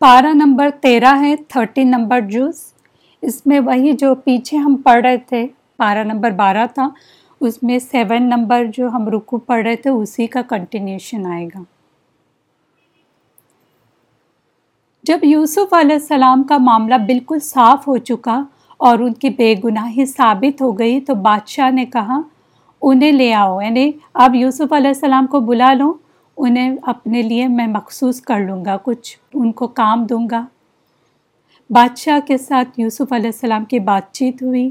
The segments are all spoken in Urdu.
پارہ نمبر تیرہ ہے، تھرٹین نمبر جوس۔ اس میں وہی جو پیچھے ہم پڑھ رہے تھے پارہ نمبر بارہ تھا، اس میں سیون نمبر جو ہم رکو پڑھ رہے تھے، اسی کا کنٹینیوشن آئے گا۔ جب یوسف علیہ السلام کا معاملہ بالکل صاف ہو چکا اور ان کی بے گناہی ثابت ہو گئی، تو بادشاہ نے کہا، انہیں لے آؤ یعنی اب یوسف علیہ السلام کو بلا لو انہیں اپنے لیے میں مخصوص کر لوں گا، کچھ ان کو کام دوں گا۔ بادشاہ کے ساتھ یوسف علیہ السلام کی بات چیت ہوئی۔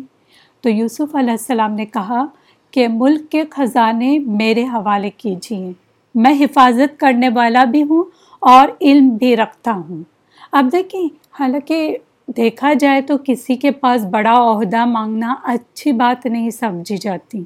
تو یوسف علیہ السلام نے کہا کہ ملک کے خزانے میرے حوالے کیجیے میں حفاظت کرنے والا بھی ہوں اور علم بھی رکھتا ہوں۔ اب دیکھیں، حالانکہ دیکھا جائے تو کسی کے پاس بڑا عہدہ مانگنا اچھی بات نہیں سمجھی جاتی۔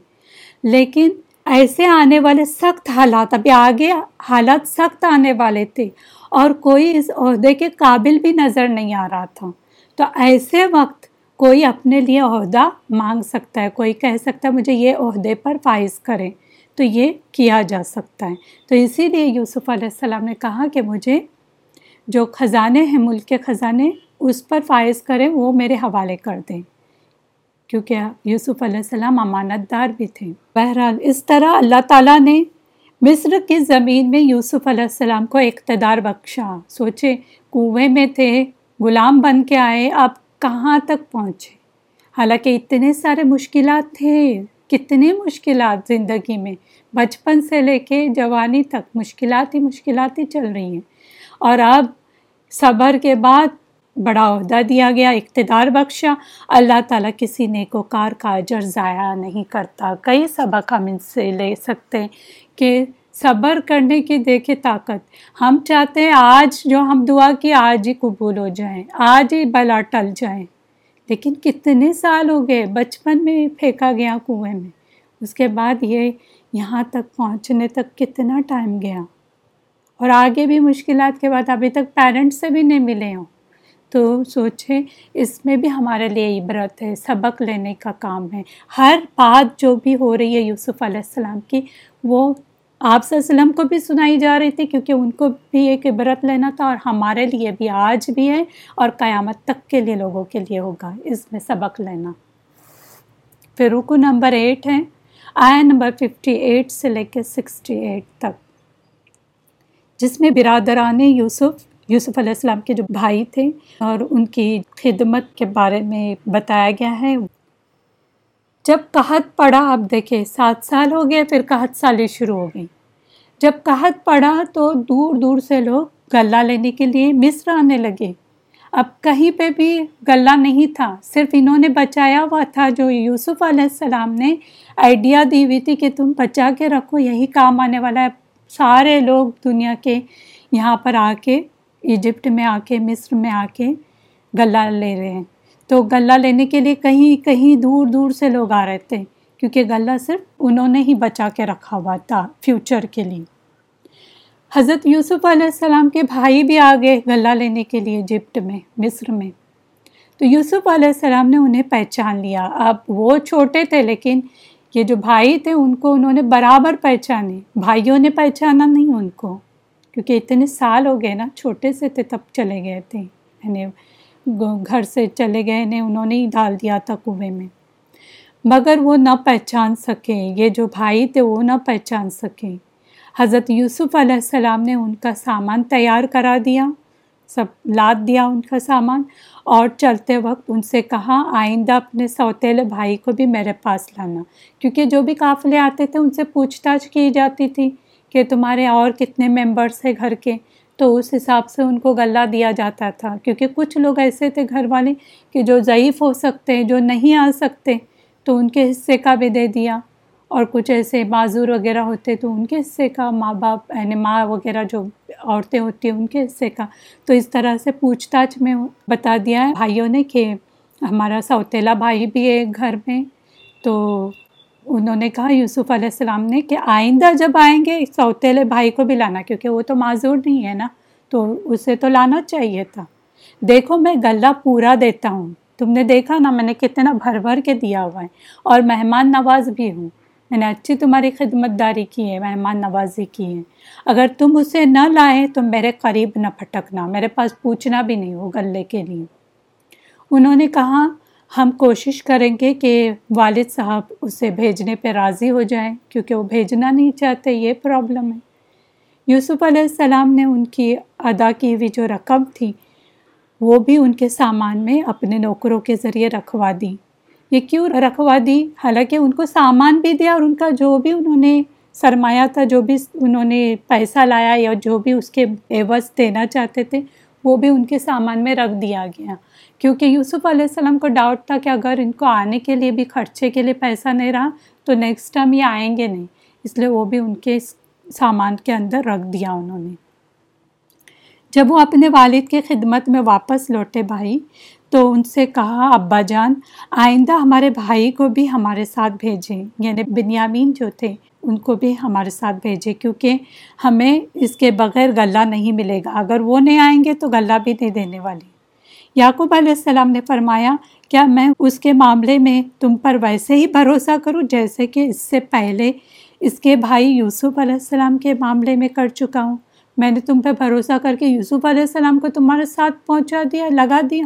لیکن ایسے آنے والے سخت حالات، ابھی آگے حالات سخت آنے والے تھے اور کوئی اس عہدے کے قابل بھی نظر نہیں آ رہا تھا۔ تو ایسے وقت کوئی اپنے لیے عہدہ مانگ سکتا ہے، کوئی کہہ سکتا ہے مجھے یہ عہدے پر فائز کرے تو یہ کیا جا سکتا ہے۔ تو اسی لیے یوسف علیہ السلام نے کہا کہ مجھے جو خزانے ہیں، ملک کے خزانے، اس پر فائز کریں، وہ میرے حوالے کر دیں۔ کیونکہ یوسف علیہ السلام امانت دار بھی تھے۔ بہرحال اس طرح اللہ تعالیٰ نے مصر کی زمین میں یوسف علیہ السلام کو اقتدار بخشا۔ سوچے، کنویں میں تھے، غلام بن کے آئے اب کہاں تک پہنچے؟ حالانکہ اتنے سارے مشکلات تھے۔ کتنے مشکلات زندگی میں؟ بچپن سے لے کے جوانی تک مشکلات ہی مشکلات ہی چل رہی ہیں۔ اور اب صبر کے بعد بڑا عہدہ دیا گیا، اقتدار بخشا۔ اللہ تعالیٰ کسی نیکوکار کا اجر ضائع نہیں کرتا۔ کئی سبق ہم ان سے لے سکتے ہیں کہ صبر کرنے کی دیکھے طاقت۔ ہم چاہتے ہیں آج جو ہم دعا کی، آج ہی قبول ہو جائیں، آج ہی بلا ٹل جائیں۔ لیکن کتنے سال ہو گئے، بچپن میں پھینکا گیا کنویں میں۔ اس کے بعد یہ یہاں تک پہنچنے تک کتنا ٹائم گیا۔ اور آگے بھی مشکلات کے بعد، ابھی تک پیرنٹس سے بھی نہیں ملے ہوں۔ تو سوچیں اس میں بھی ہمارے لیے عبرت ہے، سبق لینے کا کام ہے۔ ہر بات جو بھی ہو رہی ہے یوسف علیہ السلام کی، وہ آپ صلی اللہ علیہ وسلم کو بھی سنائی جا رہی تھی کیونکہ ان کو بھی ایک عبرت لینا تھا اور ہمارے لیے بھی آج بھی ہے اور قیامت تک کے لیے لوگوں کے لیے ہوگا۔ اس میں سبق لینا۔ پھر رکو نمبر ایٹ ہے۔ آیا نمبر ففٹی ایٹ سے لے کے سکسٹی ایٹ تک۔ جس میں برادران یوسف یوسف علیہ السلام کے جو بھائی تھے اور ان کی خدمت کے بارے میں بتایا گیا ہے۔ جب قحط پڑا، اب دیکھے سات سال ہو گئے، پھر قحط سالی شروع ہو گئی جب قحط پڑا تو دور دور سے لوگ غلہ لینے کے لیے مصر آنے لگے۔ اب کہیں پہ بھی غلہ نہیں تھا، صرف انہوں نے بچایا ہوا تھا جو یوسف علیہ السلام نے آئیڈیا دی ہوئی تھی کہ تم بچا کے رکھو، یہی کام آنے والا ہے۔ سارے لوگ دنیا کے یہاں پر آ کے ایجپٹ میں آ کے، مصر میں آ کے غلہ لے رہے ہیں۔ تو غلہ لینے کے لیے کہیں کہیں دور دور سے لوگ آ رہے تھے، کیونکہ غلہ صرف انہوں نے ہی بچا کے رکھا ہوا تھا فیوچر کے لیے۔ حضرت یوسف علیہ السلام کے بھائی بھی آ گئے غلہ لینے کے لیے ایجپٹ میں، مصر میں۔ تو یوسف علیہ السلام نے انہیں پہچان لیا۔ اب وہ چھوٹے تھے، لیکن یہ جو بھائی تھے، ان کو انہوں نے برابر پہچانے۔ بھائیوں نے پہچانا نہیں ان کو۔ کیونکہ اتنے سال ہو گئے نا، چھوٹے سے تھے تب چلے گئے تھے۔ یعنی گھر سے چلے گئے نے انہوں نے ہی ڈال دیا تھا کنویں میں۔ مگر وہ نہ پہچان سکے۔ یہ جو بھائی تھے وہ نہ پہچان سکے۔ حضرت یوسف علیہ السلام نے ان کا سامان تیار کرا دیا، سب لاد دیا ان کا سامان اور چلتے وقت ان سے کہا، آئندہ اپنے سوتیلے بھائی کو بھی میرے پاس لانا۔ کیونکہ جو بھی قافلے آتے تھے ان سے پوچھ تاچھ کی جاتی تھی۔ کہ تمہارے اور کتنے ممبرس ہیں گھر کے، تو اس حساب سے ان کو غلہ دیا جاتا تھا۔ کیونکہ کچھ لوگ ایسے تھے گھر والے کہ جو ضعیف ہو سکتے، جو نہیں آ سکتے، تو ان کے حصے کا بھی دے دیا۔ اور کچھ ایسے معذور وغیرہ ہوتے تو ان کے حصے کا، ماں باپ یعنی ماں وغیرہ جو عورتیں ہوتی ہیں، ان کے حصے کا۔ تو اس طرح سے پوچھ تاچھ میں بتا دیا ہے۔ بھائیوں نے کہ ہمارا سوتیلا بھائی بھی ہے گھر میں، تو انہوں نے کہا یوسف علیہ السلام نے کہ آئندہ جب آئیں گے سوتیلے بھائی کو بھی لانا، کیونکہ وہ تو معذور نہیں ہے نا، تو اسے تو لانا چاہیے تھا۔ دیکھو، میں غلہ پورا دیتا ہوں۔ تم نے دیکھا نا، میں نے کتنا بھر بھر کے دیا ہوا ہے۔ اور مہمان نواز بھی ہوں۔ میں نے اچھی تمہاری خدمت داری کی ہے، مہمان نوازی کی ہے اگر تم اسے نہ لائے تو میرے قریب نہ پھٹکنا، میرے پاس پوچھنا بھی نہیں ہو گلے کے لیے۔ انہوں نے کہا ہم کوشش کریں گے کہ والد صاحب اسے بھیجنے پہ راضی ہو جائیں، کیونکہ وہ بھیجنا نہیں چاہتے، یہ پرابلم ہے۔ یوسف علیہ السلام نے ان کی ادا کی ہوئی جو رقم تھی، وہ بھی ان کے سامان میں اپنے نوکروں کے ذریعے رکھوا دی۔ یہ کیوں رکھوا دی؟ حالانکہ ان کو سامان بھی دیا اور ان کا جو بھی انہوں نے سرمایہ تھا، جو بھی انہوں نے پیسہ لایا یا جو بھی اس کے عوض دینا چاہتے تھے وہ بھی ان کے سامان میں رکھ دیا گیا۔ کیونکہ یوسف علیہ السلام کو ڈاؤٹ تھا کہ اگر ان کو آنے کے لیے بھی خرچے کے لیے پیسہ نہیں رہا تو نیکسٹ ٹائم یہ آئیں گے نہیں۔ اس لیے وہ بھی ان کے سامان کے اندر رکھ دیا انہوں نے۔ جب وہ اپنے والد کی خدمت میں واپس لوٹے بھائی، تو ان سے کہا، ابا جان، آئندہ ہمارے بھائی کو بھی ہمارے ساتھ بھیجیں۔ یعنی بنیامین جو تھے ان کو بھی ہمارے ساتھ بھیجیں کیونکہ ہمیں اس کے بغیر غلہ نہیں ملے گا۔ اگر وہ نہیں آئیں گے تو غلہ بھی نہیں دینے والی۔ یعقوب علیہ السلام نے فرمایا، کیا میں اس کے معاملے میں تم پر ویسے ہی بھروسہ کروں جیسے کہ اس سے پہلے اس کے بھائی یوسف علیہ السلام کے معاملے میں کر چکا ہوں؟ میں نے تم پہ بھروسہ کر کے یوسف علیہ السلام کو تمہارے ساتھ پہنچا دیا، لگا دیا۔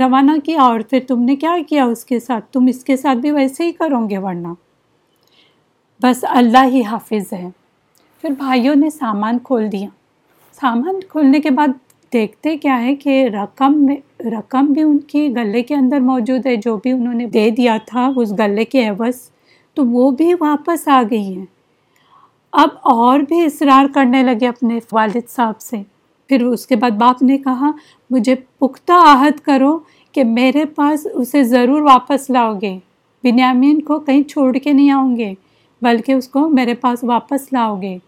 روانہ کیا اور پھر تم نے کیا کیا اس کے ساتھ؟ تم اس کے ساتھ بھی ویسے ہی کرو گے ورنہ۔ بس اللہ ہی حافظ ہے۔ پھر بھائیوں نے سامان کھول دیا۔ سامان کھولنے کے بعد دیکھتے کیا ہے کہ رقم میں، رقم بھی ان کی گلے کے اندر موجود ہے۔ جو بھی انہوں نے دے دیا تھا اس گلے کے عوض، تو وہ بھی واپس آ گئی ہیں۔ اب اور بھی اصرار کرنے لگے اپنے والد صاحب سے۔ پھر اس کے بعد باپ نے کہا، مجھے پختہ عہد کرو کہ میرے پاس اسے ضرور واپس لاؤ گے۔ بنیامین کو کہیں چھوڑ کے نہیں آؤں گے۔ بلکہ اس کو میرے پاس واپس لاؤ گے۔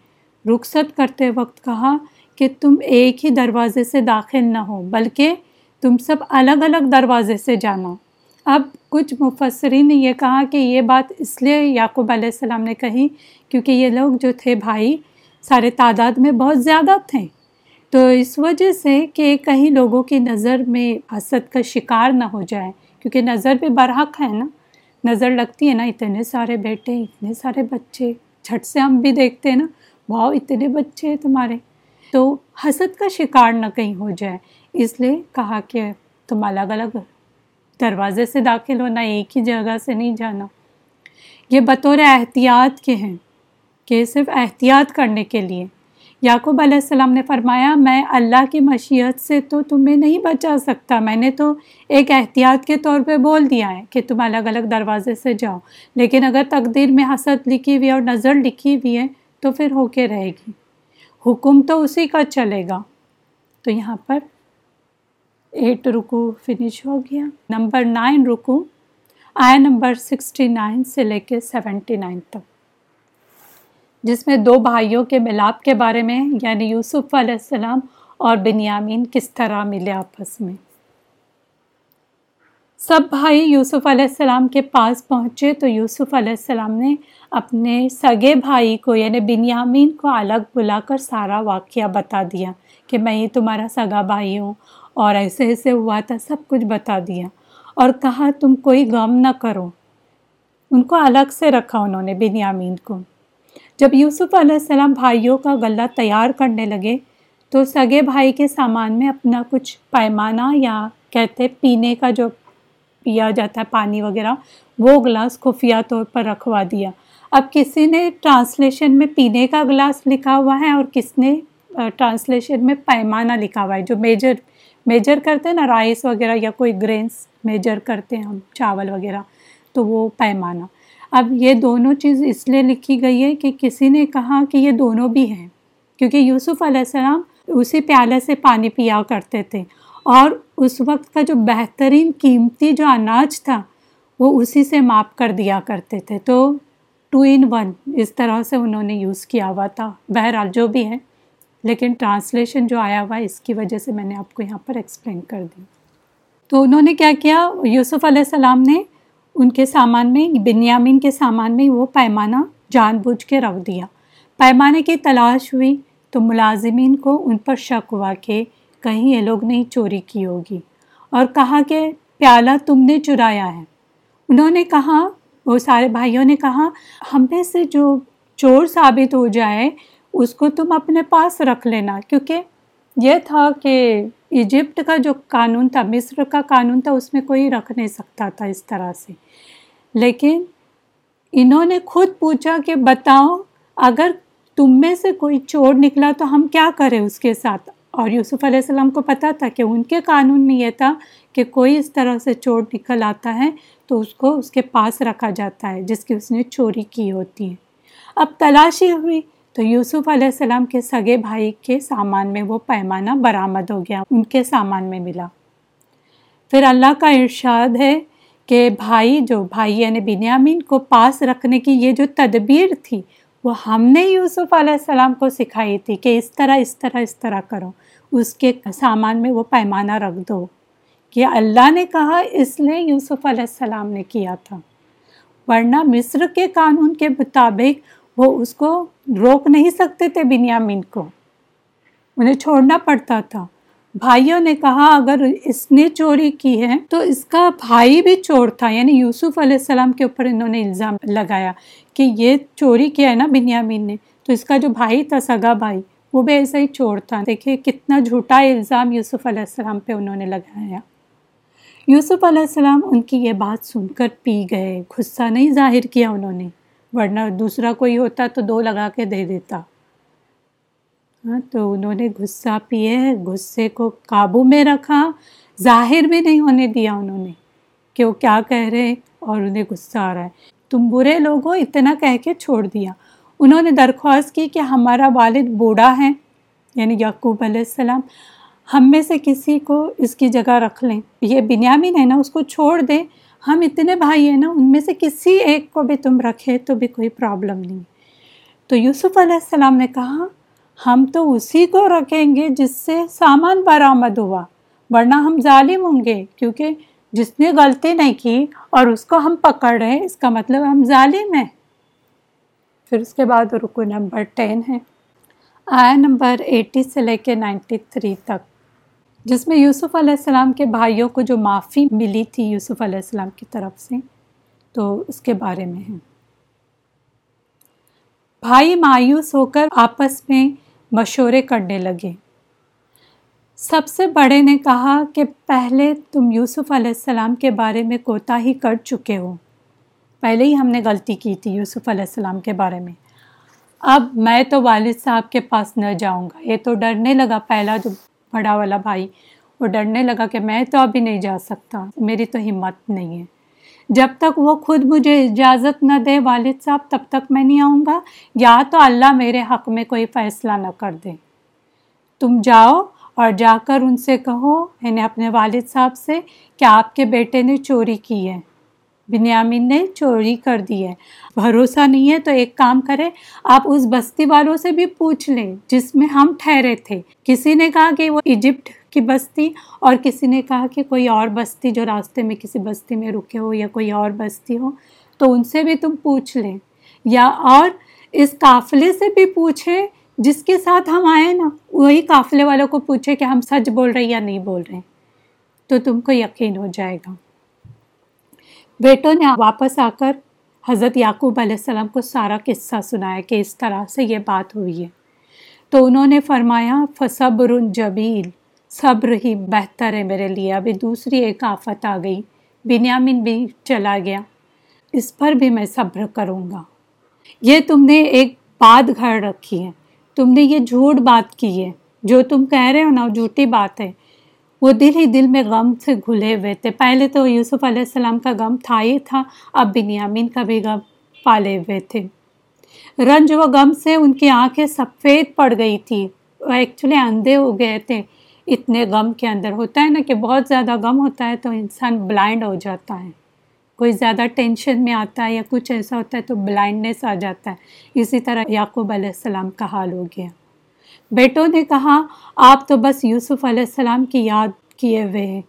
رخصت کرتے وقت کہا کہ تم ایک ہی دروازے سے داخل نہ ہو، بلکہ تم سب الگ الگ دروازے سے جانا۔ اب کچھ مفسرین نے یہ کہا کہ یہ بات اس لیے یعقوب علیہ السلام نے کہی کیونکہ یہ لوگ جو تھے بھائی، سارے تعداد میں بہت زیادہ تھے۔ تو اس وجہ سے کہ کہیں لوگوں کی نظر میں حسد کا شکار نہ ہو جائے، کیونکہ نظر بھی برحق ہے نا۔ نظر لگتی ہے نا، اتنے سارے بیٹے، اتنے سارے بچے۔ جھٹ سے ہم بھی دیکھتے ہیں نا بھاؤ اتنے بچے ہیں تمہارے۔ تو حسد کا شکار نہ کہیں ہو جائے۔ اس لیے کہا کہ تم الگ الگ دروازے سے داخل ہونا، ایک ہی جگہ سے نہیں جانا۔ یہ بطور احتیاط کے ہیں، کہ صرف احتیاط کرنے کے لیے۔ یعقوب علیہ السلام نے فرمایا، میں اللہ کی مشیت سے تو تمہیں نہیں بچا سکتا، میں نے تو ایک احتیاط کے طور پہ بول دیا ہے کہ تم الگ الگ دروازے سے جاؤ۔ لیکن اگر تقدیر میں حسد لکھی ہوئی اور نظر لکھی ہوئی ہے تو پھر ہو کے رہے گی۔ حکم تو اسی کا چلے گا۔ تو یہاں پر ایٹ رکو فنش ہو گیا۔ نمبر نائن رکو آئے نمبر سکسٹی نائن سے لے کے سیونٹی نائن تک۔ جس میں دو بھائیوں کے ملاپ کے بارے میں یعنی یوسف علیہ السلام اور بنیامین، کس طرح ملے آپس میں۔ سب بھائی یوسف علیہ السلام کے پاس پہنچے تو یوسف علیہ السلام نے اپنے سگے بھائی کو یعنی بنیامین کو الگ بلا کر سارا واقعہ بتا دیا کہ میں یہ تمہارا سگا بھائی ہوں اور ایسے ایسے ہوا تھا، سب کچھ بتا دیا۔ اور کہا، تم کوئی غم نہ کرو۔ ان کو الگ سے رکھا انہوں نے، بنیامین کو۔ جب یوسف علیہ السلام بھائیوں کا غلہ تیار کرنے لگے تو سگے بھائی کے سامان میں اپنا کچھ پیمانہ یا کہتے پینے کا جو پیا جاتا ہے، پانی وغیرہ، وہ گلاس خفیہ طور پر رکھوا دیا۔ اب کسی نے ٹرانسلیشن میں پینے کا گلاس لکھا ہوا ہے اور کس نے ٹرانسلیشن میں پیمانہ لکھا ہوا ہے۔ جو میجر میجر کرتے ہیں نا، رائس وغیرہ یا کوئی گرینس میجر کرتے ہیں ہم، چاول وغیرہ، تو وہ پیمانہ۔ اب یہ دونوں چیز اس لیے لکھی گئی ہے کہ کسی نے کہا کہ یہ دونوں بھی ہیں، کیونکہ یوسف علیہ السلام اسی پیالے سے پانی پیا کرتے تھے اور اس وقت کا جو بہترین قیمتی جو اناج تھا، وہ اسی سے ماپ کر دیا کرتے تھے۔ تو ٹو ان ون، اس طرح سے انہوں نے یوز کیا ہوا تھا۔ بہرحال جو بھی ہے، لیکن ٹرانسلیشن جو آیا ہوا ہے، اس کی وجہ سے میں نے آپ کو یہاں پر ایکسپلین کر دی۔ تو انہوں نے کیا کیا؟ یوسف علیہ السلام نے ان کے سامان میں، بنیامین کے سامان میں وہ پیمانہ جان بوجھ کے رکھ دیا۔ پیمانے کی تلاش ہوئی تو ملازمین کو ان پر شک ہوا کہ کہیں یہ لوگ نہیں چوری کی ہوگی۔ اور کہا کہ، پیالہ تم نے چرایا ہے۔ انہوں نے کہا، وہ سارے بھائیوں نے کہا، ہم میں سے جو چور ثابت ہو جائے، اس کو تم اپنے پاس رکھ لینا۔ کیونکہ یہ تھا کہ ایجپٹ کا جو قانون تھا، مصر کا قانون تھا، اس میں کوئی رکھ نہیں سکتا تھا اس طرح سے۔ لیکن انہوں نے خود پوچھا کہ بتاؤ، اگر تم میں سے کوئی چور نکلا تو ہم کیا کریں اس کے ساتھ؟ اور یوسف علیہ السلام کو پتہ تھا کہ ان کے قانون میں یہ تھا کہ کوئی اس طرح سے چور نکل آتا ہے تو اس کو اس کے پاس رکھا جاتا ہے، جس کی اس نے چوری کی ہوتی ہے۔ اب تلاشی ہوئی تو یوسف علیہ السلام کے سگے بھائی کے سامان میں وہ پیمانہ برآمد ہو گیا، ان کے سامان میں ملا۔ پھر اللہ کا ارشاد ہے کہ بھائی جو بھائی یعنی بنیامین کو پاس رکھنے کی یہ جو تدبیر تھی، وہ ہم نے یوسف علیہ السلام کو سکھائی تھی کہ اس طرح اس طرح اس طرح کرو۔ اس کے سامان میں وہ پیمانہ رکھ دو۔ کہ اللہ نے کہا، اس لیے یوسف علیہ السلام نے کیا تھا۔ ورنہ مصر کے قانون کے مطابق وہ اس کو روک نہیں سکتے تھے بنیامین کو۔ انہیں چھوڑنا پڑتا تھا۔ بھائیوں نے کہا، اگر اس نے چوری کی ہے تو اس کا بھائی بھی چور تھا۔ یعنی یوسف علیہ السلام کے اوپر انہوں نے الزام لگایا کہ یہ چوری کیا ہے نا بنیامین نے۔ تو اس کا جو بھائی تھا، سگا بھائی، وہ بھی ایسا ہی چور تھا۔ دیکھیں کتنا جھوٹا الزام یوسف علیہ السلام پہ انہوں نے لگایا۔ یوسف علیہ السلام ان کی یہ بات سن کر پی گئے۔ غصہ نہیں ظاہر کیا انہوں نے، ورنہ دوسرا کوئی ہوتا تو دو لگا کے دے دیتا۔ ہاں تو انہوں نے غصہ پیے، غصے کو قابو میں رکھا، ظاہر بھی نہیں ہونے دیا انہوں نے کہ وہ کیا کہہ رہے اور انہیں غصہ آ رہا ہے۔ تم برے لوگوں اتنا کہہ کے چھوڑ دیا۔ انہوں نے درخواست کی کہ ہمارا والد بوڑھا ہے یعنی یعقوب علیہ السلام، ہم میں سے کسی کو اس کی جگہ رکھ لیں۔ یہ بنیامین ہے نا، اس کو چھوڑ دیں۔ ہم اتنے بھائی ہیں نا، ان میں سے کسی ایک کو بھی تم رکھے تو بھی کوئی پرابلم نہیں۔ تو یوسف علیہ السلام نے کہا ہم تو اسی کو رکھیں گے جس سے سامان برآمد ہوا، ورنہ ہم ظالم ہوں گے، کیونکہ جس نے غلطی نہیں کی اور اس کو ہم پکڑ رہے ہیں، اس کا مطلب ہم ظالم ہیں۔ پھر اس کے بعد رکو نمبر ٹین ہے۔ آیا نمبر ایٹی سے لے کے نائنٹی تھری تک۔ جس میں یوسف علیہ السلام کے بھائیوں کو جو معافی ملی تھی یوسف علیہ السلام کی طرف سے، تو اس کے بارے میں ہے۔ بھائی مایوس ہو کر آپس میں مشورے کرنے لگے۔ سب سے بڑے نے کہا کہ پہلے تم یوسف علیہ السلام کے بارے میں کوتا ہی کر چکے ہو۔ پہلے ہی ہم نے غلطی کی تھی یوسف علیہ السلام کے بارے میں۔ اب میں تو والد صاحب کے پاس نہ جاؤں گا۔ یہ تو ڈرنے لگا پہلا جو بڑا والا بھائی۔ وہ ڈرنے لگا کہ میں تو ابھی نہیں جا سکتا۔ میری تو ہمت نہیں ہے۔ جب تک وہ خود مجھے اجازت نہ دے والد صاحب، تب تک میں نہیں آؤں گا۔ یا تو اللہ میرے حق میں کوئی فیصلہ نہ کر دے۔ تم جاؤ اور جا کر ان سے کہو یعنی اپنے والد صاحب سے کہ آپ کے بیٹے نے چوری کی ہے۔ بنیامین نے چوری کر دی ہے۔ بھروسہ نہیں ہے تو ایک کام کرے، آپ اس بستی والوں سے بھی پوچھ لیں جس میں ہم ٹھہرے تھے۔ کسی نے کہا کہ وہ ایجپٹ کی بستی اور کسی نے کہا کہ کوئی اور بستی جو راستے میں کسی بستی میں رکے ہو یا کوئی اور بستی ہو، تو ان سے بھی تم پوچھ لیں۔ یا اور اس قافلے سے بھی پوچھیں جس کے ساتھ ہم آئے نا، وہی قافلے والوں کو پوچھے کہ ہم سچ بول رہے یا نہیں بول رہے تو تم کو یقین ہو جائے گا۔ بیٹوں نے واپس آ کر حضرت یعقوب علیہ السلام کو سارا قصہ سنایا کہ اس طرح سے یہ بات ہوئی ہے۔ تو انہوں نے فرمایا، فصبر جبیل صبر ہی بہتر ہے میرے لیے۔ ابھی دوسری ایک آفت آ گئی۔ بنیامین بھی چلا گیا۔ اس پر بھی میں صبر کروں گا۔ یہ تم نے ایک بات گھر رکھی ہے۔ تم نے یہ جھوٹ بات کی ہے۔ جو تم کہہ رہے ہو نا جھوٹی بات ہے۔ وہ دل ہی دل میں غم سے گھلے ہوئے تھے۔ پہلے تو یوسف علیہ السلام کا غم تھا ہی تھا۔ اب بنیامین کا بھی غم پالے ہوئے تھے۔ رنج و غم سے ان کی آنکھیں سفید پڑ گئی تھی وہ ایکچولی اندھے ہو گئے تھے۔ اتنے غم کے اندر ہوتا ہے نا کہ بہت زیادہ غم ہوتا ہے تو انسان بلائنڈ ہو جاتا ہے۔ کوئی زیادہ ٹینشن میں آتا ہے یا کچھ ایسا ہوتا ہے تو بلائنڈنیس آ جاتا ہے۔ اسی طرح یعقوب علیہ السلام کا حال ہو گیا۔ بیٹوں نے کہا، آپ تو بس یوسف علیہ السلام کی یاد کیے ہوئے ہیں۔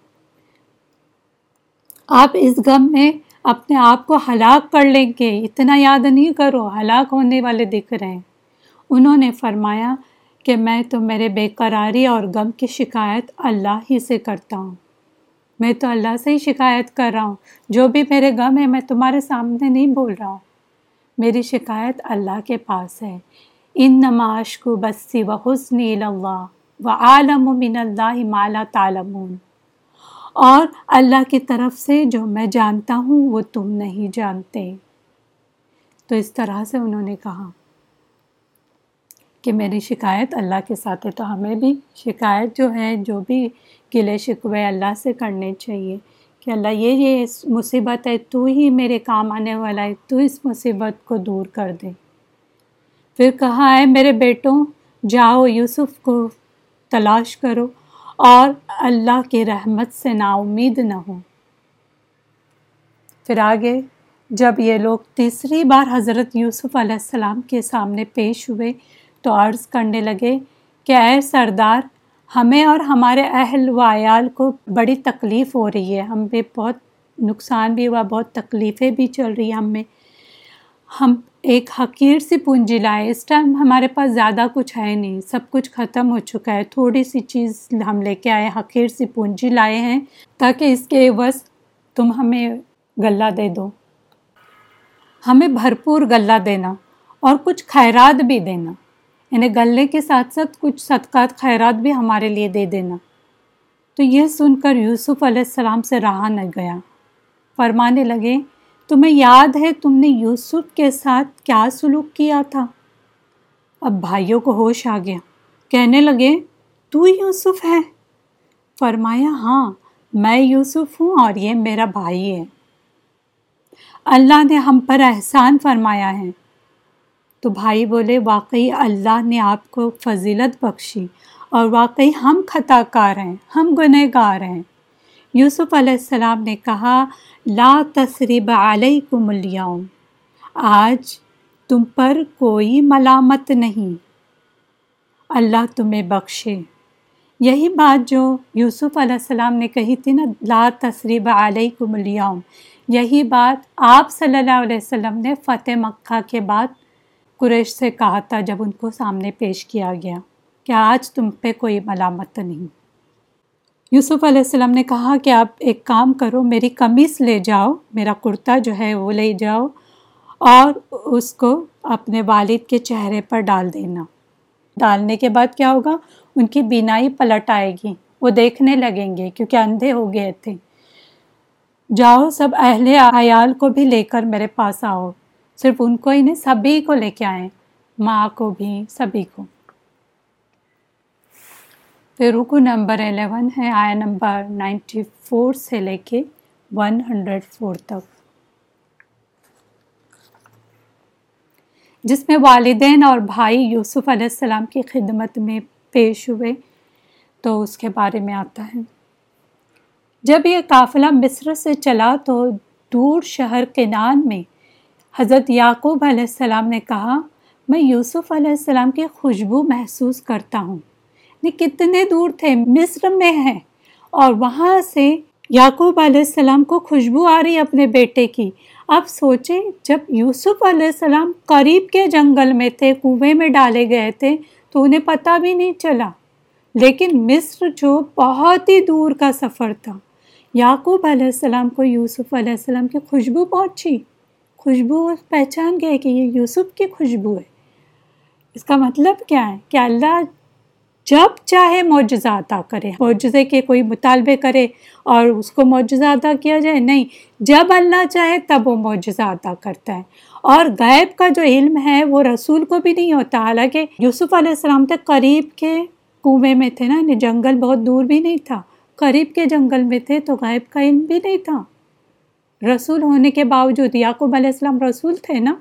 آپ اس غم میں اپنے آپ کو ہلاک کر لیں گے۔ اتنا یاد نہیں کرو، ہلاک ہونے والے دکھ رہے ہیں۔ انہوں نے فرمایا کہ میں تو میرے بے قراری اور غم کی شکایت اللہ ہی سے کرتا ہوں۔ میں تو اللہ سے ہی شکایت کر رہا ہوں۔ جو بھی میرے غم ہے میں تمہارے سامنے نہیں بول رہا ہوں۔ میری شکایت اللہ کے پاس ہے۔ ان نماش کو بسی و حسن اللہ و عالم من اللہ مالا تعلمون۔ اور اللہ کی طرف سے جو میں جانتا ہوں، وہ تم نہیں جانتے۔ تو اس طرح سے انہوں نے کہا۔ کہ میری شکایت اللہ کے ساتھ ہے، تو ہمیں بھی شکایت جو ہے، جو بھی گلے شکوے اللہ سے کرنے چاہیے۔ کہ اللہ، یہ یہ مصیبت ہے، تو ہی میرے کام آنے والا ہے، تو اس مصیبت کو دور کر دے۔ پھر کہا ہے، میرے بیٹوں، جاؤ یوسف کو تلاش کرو اور اللہ کی رحمت سے نا امید نہ ہو۔ پھر آگے، جب یہ لوگ تیسری بار حضرت یوسف علیہ السلام کے سامنے پیش ہوئے تو عرض کرنے لگے کہ اے سردار، ہمیں اور ہمارے اہل و عیال کو بڑی تکلیف ہو رہی ہے۔ ہم پہ بہت نقصان بھی ہوا، بہت تکلیفیں بھی چل رہی ہیں ہم میں۔ ہم ایک حقیر سی پونجی لائے۔ اس ٹائم ہمارے پاس زیادہ کچھ ہے نہیں، سب کچھ ختم ہو چکا ہے۔ تھوڑی سی چیز ہم لے کے آئے، حقیر سی پونجی لائے ہیں تاکہ اس کے عوض تم ہمیں غلہ دے دو۔ ہمیں بھرپور غلہ دینا اور کچھ خیرات بھی دینا۔ یعنی غلے کے ساتھ ساتھ کچھ صدقات، خیرات بھی ہمارے لیے دے دینا۔ تو یہ سن کر یوسف علیہ السلام سے رہا نہ گیا۔ فرمانے لگے، تمہیں یاد ہے تم نے یوسف کے ساتھ کیا سلوک کیا تھا؟ اب بھائیوں کو ہوش آ گیا۔ کہنے لگے، تو یوسف ہے؟ فرمایا ہاں میں یوسف ہوں اور یہ میرا بھائی ہے۔ اللہ نے ہم پر احسان فرمایا ہے۔ تو بھائی بولے، واقعی اللہ نے آپ کو فضیلت بخشی اور واقعی ہم خطا کار ہیں، ہم گنہ گار ہیں۔ یوسف علیہ السلام نے کہا، لا تصریب علیکم اليوم۔ آج تم پر کوئی ملامت نہیں۔ اللہ تمہیں بخشے۔ یہی بات جو یوسف علیہ السلام نے کہی تھی نا، لا تصریب علیکم اليوم۔ یہی بات آپ صلی اللہ علیہ وسلم نے فتح مکہ کے بعد قریش سے کہا تھا جب ان کو سامنے پیش کیا گیا کہ آج تم پہ کوئی ملامت نہیں۔ یوسف علیہ السلام نے کہا کہ آپ ایک کام کرو، میری قمیص لے جاؤ، میرا کرتا جو ہے وہ لے جاؤ اور اس کو اپنے والد کے چہرے پر ڈال دینا۔ ڈالنے کے بعد کیا ہوگا؟ ان کی بینائی پلٹ آئے گی، وہ دیکھنے لگیں گے کیونکہ اندھے ہو گئے تھے۔ جاؤ، سب اہل عیال کو بھی لے کر میرے پاس آؤ۔ صرف ان کو ہی نہیں، سبھی کو لے کے آئیں۔ ماں کو بھی، سبھی کو۔ پھر رکو نمبر الیون ہے آیا نمبر نائنٹی فور سے لے کے ون ہنڈریڈ فور تک۔ جس میں والدین اور بھائی یوسف علیہ السلام کی خدمت میں پیش ہوئے، تو اس کے بارے میں آتا ہے۔ جب یہ قافلہ مصر سے چلا تو دور شہر کنان میں حضرت یعقوب علیہ السلام نے کہا، میں یوسف علیہ السلام کی خوشبو محسوس کرتا ہوں۔ یہ کتنے دور تھے، مصر میں ہیں۔ اور وہاں سے یعقوب علیہ السلام کو خوشبو آ رہی اپنے بیٹے کی۔ اب سوچیں، جب یوسف علیہ السلام قریب کے جنگل میں تھے، کنویں میں ڈالے گئے تھے، تو انہیں پتہ بھی نہیں چلا۔ لیکن مصر جو بہت ہی دور کا سفر تھا۔ یعقوب علیہ السلام کو یوسف علیہ السلام کی خوشبو پہنچی۔ خوشبو پہچان گئے کہ یہ یوسف کی خوشبو ہے۔ اس کا مطلب کیا ہے؟ کہ اللہ جب چاہے معجزہ عطا کرے، معجزے کے کوئی مطالبے کرے اور اس کو معجزہ عطا کیا جائے۔ نہیں، جب اللہ چاہے تب وہ معجزہ عطا کرتا ہے۔ اور غیب کا جو علم ہے، وہ رسول کو بھی نہیں ہوتا۔ حالانکہ یوسف علیہ السلام تک قریب کے کنویں میں تھے نا یعنی جنگل بہت دور بھی نہیں تھا۔ قریب کے جنگل میں تھے تو غیب کا علم بھی نہیں تھا۔ رسول ہونے کے باوجود، یعقوب علیہ السلام رسول تھے نا،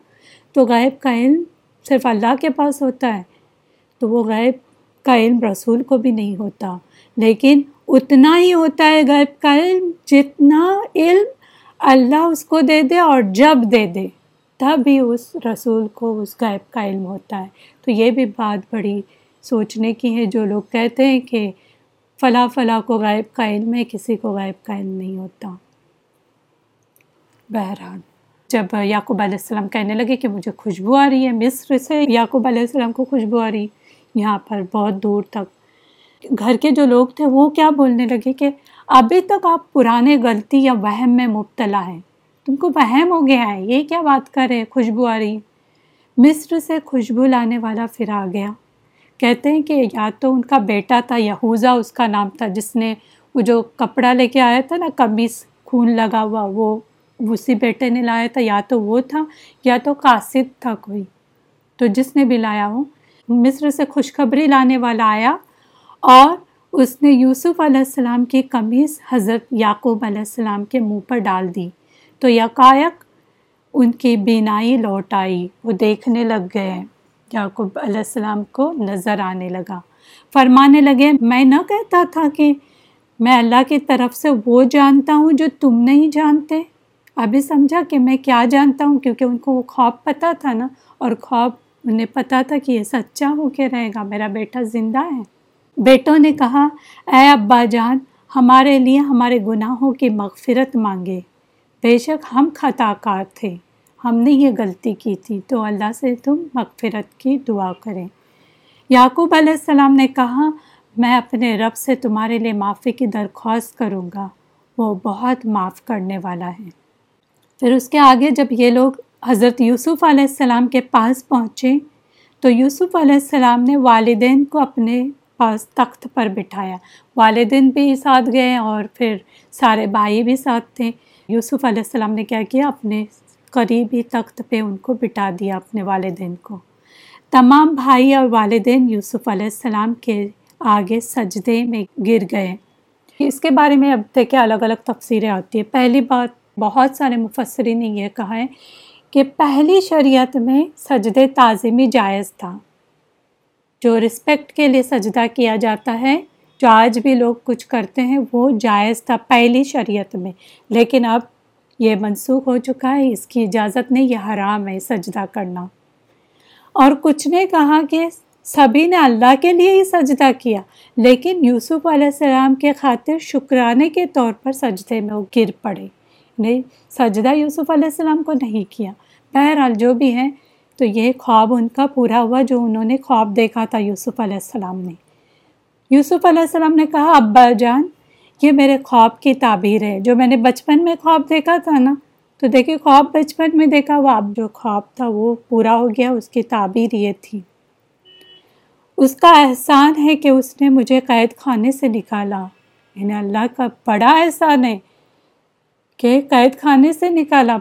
تو غیب کا علم صرف اللہ کے پاس ہوتا ہے۔ تو وہ غیب کا علم رسول کو بھی نہیں ہوتا۔ لیکن اتنا ہی ہوتا ہے غیب کا علم جتنا علم اللہ اس کو دے دے اور جب دے دے تب بھی اس رسول کو، اس غیب کا علم ہوتا ہے۔ تو یہ بھی بات بڑی سوچنے کی ہے۔ جو لوگ کہتے ہیں کہ فلاں فلاں کو غائب کا علم ہے، کسی کو غائب کا علم نہیں ہوتا۔ بہرحال، جب یعقوب علیہ السلام کہنے لگے کہ مجھے خوشبو آ رہی ہے، مصر سے یعقوب علیہ السلام کو خوشبو آ رہی، یہاں پر بہت دور تک۔ گھر کے جو لوگ تھے، وہ کیا بولنے لگے کہ ابھی تک آپ پرانے غلطی یا وہم میں مبتلا ہیں۔ تم کو وہم ہو گیا ہے، یہ کیا بات کر رہے، خوشبو آ رہی۔ مصر سے خوشبو لانے والا پھر آ گیا۔ کہتے ہیں کہ یا تو ان کا بیٹا تھا، یہوزا اس کا نام تھا، جس نے وہ جو کپڑا لے کے آیا تھا نا کمیز خون لگا ہوا، وہ اسی بیٹے نے لایا تھا، یا تو وہ تھا یا تو قاصد تھا کوئی۔ تو جس نے بھی لایا ہو۔ مصر سے خوشخبری لانے والا آیا اور اس نے یوسف علیہ السلام کی قمیص حضرت یعقوب علیہ السلام کے منہ پر ڈال دی۔ تو یکایک ان کی بینائی لوٹ آئی۔ وہ دیکھنے لگ گئے۔ یعقوب علیہ السلام کو نظر آنے لگا۔ فرمانے لگے، میں نہ کہتا تھا کہ میں اللہ کی طرف سے وہ جانتا ہوں جو تم نہیں جانتے۔ ابھی سمجھا کہ میں کیا جانتا ہوں؟ کیونکہ ان کو وہ خواب پتہ تھا نا، اور خواب انہیں پتہ تھا کہ یہ سچا ہو کے رہے گا، میرا بیٹا زندہ ہے۔ بیٹوں نے کہا، اے ابا جان، ہمارے لیے ہمارے گناہوں کی مغفرت مانگے۔ بے شک ہم خطا کار تھے۔ ہم نے یہ غلطی کی تھی۔ تو اللہ سے تم مغفرت کی دعا کریں۔ یعقوب علیہ السلام نے کہا، میں اپنے رب سے تمہارے لیے معافی کی درخواست کروں گا۔ وہ بہت معاف کرنے والا ہے۔ پھر اس کے آگے جب یہ لوگ حضرت یوسف علیہ السلام کے پاس پہنچے، تو یوسف علیہ السلام نے والدین کو اپنے پاس تخت پر بٹھایا۔ والدین بھی ساتھ گئے اور پھر سارے بھائی بھی ساتھ تھے۔ یوسف علیہ السلام نے کیا کیا؟ اپنے قریبی تخت پہ ان کو بٹا دیا اپنے والدین کو۔ تمام بھائی اور والدین یوسف علیہ السلام کے آگے سجدے میں گر گئے۔ اس کے بارے میں اب دیکھیں الگ الگ تفسیریں آتی ہیں۔ پہلی بات بہت سارے مفسرین نے یہ کہا ہے کہ پہلی شریعت میں سجدے تعظیمی جائز تھا۔ جو رسپیکٹ کے لیے سجدہ کیا جاتا ہے، جو آج بھی لوگ کچھ کرتے ہیں، وہ جائز تھا پہلی شریعت میں۔ لیکن اب یہ منسوخ ہو چکا ہے، اس کی اجازت نہیں، یہ حرام ہے سجدہ کرنا۔ اور کچھ نے کہا کہ سبھی نے اللہ کے لیے ہی سجدہ کیا، لیکن یوسف علیہ السلام کے خاطر شکرانے کے طور پر سجدے میں وہ گر پڑے۔ نہیں، سجدہ یوسف علیہ السلام کو نہیں کیا۔ بہرحال جو بھی ہے تو یہ خواب ان کا پورا ہوا جو انہوں نے خواب دیکھا تھا یوسف علیہ السلام نے۔ یوسف علیہ السلام نے کہا، ابا جان، یہ میرے خواب کی تعبیر ہے۔ جو میں نے بچپن میں خواب دیکھا تھا نا، تو دیکھیں خواب بچپن میں دیکھا وہ اب جو خواب تھا وہ پورا ہو گیا، اس کی تعبیر یہ تھی۔ اس کا احسان ہے کہ اس نے مجھے قید خانے سے نکالا۔ یعنی اللہ کا بڑا احسان ہے۔ کہ قید خانے سے نکالا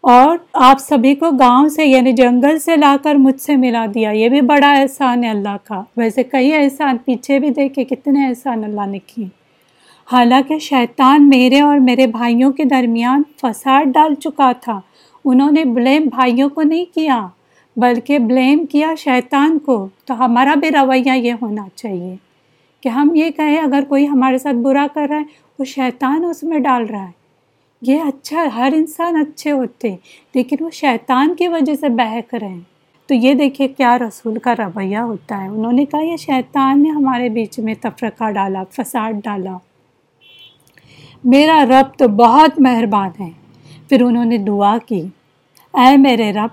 اور آپ سبھی کو گاؤں سے یعنی جنگل سے لا کر مجھ سے ملا دیا۔ یہ بھی بڑا احسان ہے اللہ کا۔ ویسے کئی احسان، پیچھے بھی دیکھے کتنے احسان اللہ نے کیے۔ حالانکہ شیطان میرے اور میرے بھائیوں کے درمیان فساد ڈال چکا تھا۔ انہوں نے بلیم بھائیوں کو نہیں کیا، بلکہ بلیم کیا شیطان کو۔ تو ہمارا بھی رویہ یہ ہونا چاہیے کہ ہم یہ کہیں، اگر کوئی ہمارے ساتھ برا کر رہا ہے، وہ شیطان اس میں ڈال رہا ہے۔ یہ اچھا ہر انسان اچھے ہوتے لیکن وہ شیطان کی وجہ سے بہک رہے ہیں۔ تو یہ دیکھیے کیا رسول کا رویہ ہوتا ہے۔ انہوں نے کہا، یہ شیطان نے ہمارے بیچ میں تفرقہ ڈالا، فساد ڈالا۔ میرا رب تو بہت مہربان ہے۔ پھر انہوں نے دعا کی، اے میرے رب،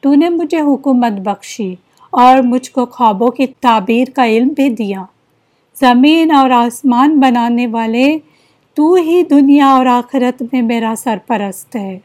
تو نے مجھے حکومت بخشی اور مجھ کو خوابوں کی تعبیر کا علم بھی دیا۔ زمین اور آسمان بنانے والے تو ہی دنیا اور آخرت میں میرا سرپرست ہے۔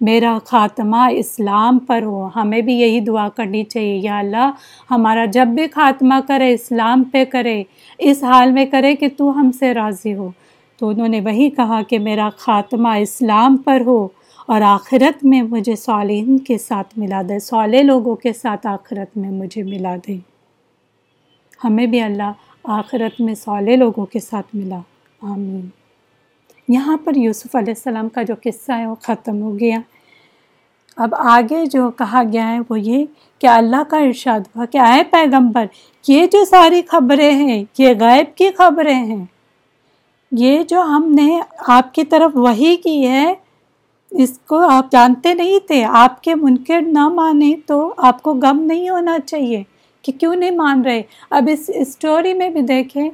میرا خاتمہ اسلام پر ہو۔ ہمیں بھی یہی دعا کرنی چاہیے۔ یا اللہ، ہمارا جب بھی خاتمہ کرے، اسلام پہ کرے، اس حال میں کرے کہ تو ہم سے راضی ہو۔ تو انہوں نے وہی کہا کہ میرا خاتمہ اسلام پر ہو اور آخرت میں مجھے صالحین کے ساتھ ملا دے۔ صالح لوگوں کے ساتھ آخرت میں مجھے ملا دے۔ ہمیں بھی اللہ آخرت میں صالح لوگوں کے ساتھ ملا۔ آمین۔ یہاں پر یوسف علیہ السلام کا جو قصہ ہے وہ ختم ہو گیا۔ اب آگے جو کہا گیا ہے وہ یہ کہ اللہ کا ارشاد ہوا کہ آئے پیغمبر، یہ جو ساری خبریں ہیں، یہ غیب کی خبریں ہیں، یہ جو ہم نے آپ کی طرف وہی کی ہے، اس کو آپ جانتے نہیں تھے، آپ کے منکر نہ مانے تو آپ کو غم نہیں ہونا چاہیے کہ کیوں نہیں مان رہے۔ اب اس اسٹوری میں بھی دیکھیں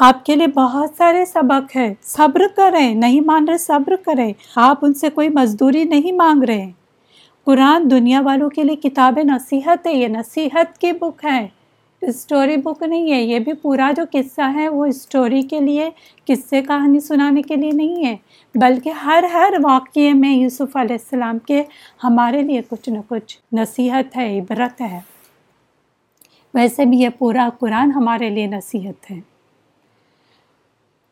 آپ کے لیے بہت سارے سبق ہے صبر کریں، نہیں مان رہے، صبر کریں۔ آپ ان سے کوئی مزدوری نہیں مانگ رہے قرآن دنیا والوں کے لیے کتاب نصیحت ہے۔ یہ نصیحت کی بک ہے۔ اسٹوری بک نہیں ہے۔ یہ بھی پورا جو قصہ ہے وہ اسٹوری کے لیے، قصے، کہانی سنانے کے لیے نہیں ہے۔ بلکہ ہر ہر واقعے میں یوسف علیہ السلام کے ہمارے لیے کچھ نہ کچھ نصیحت ہے، عبرت ہے۔ ویسے بھی یہ پورا قرآن ہمارے لیے نصیحت ہے۔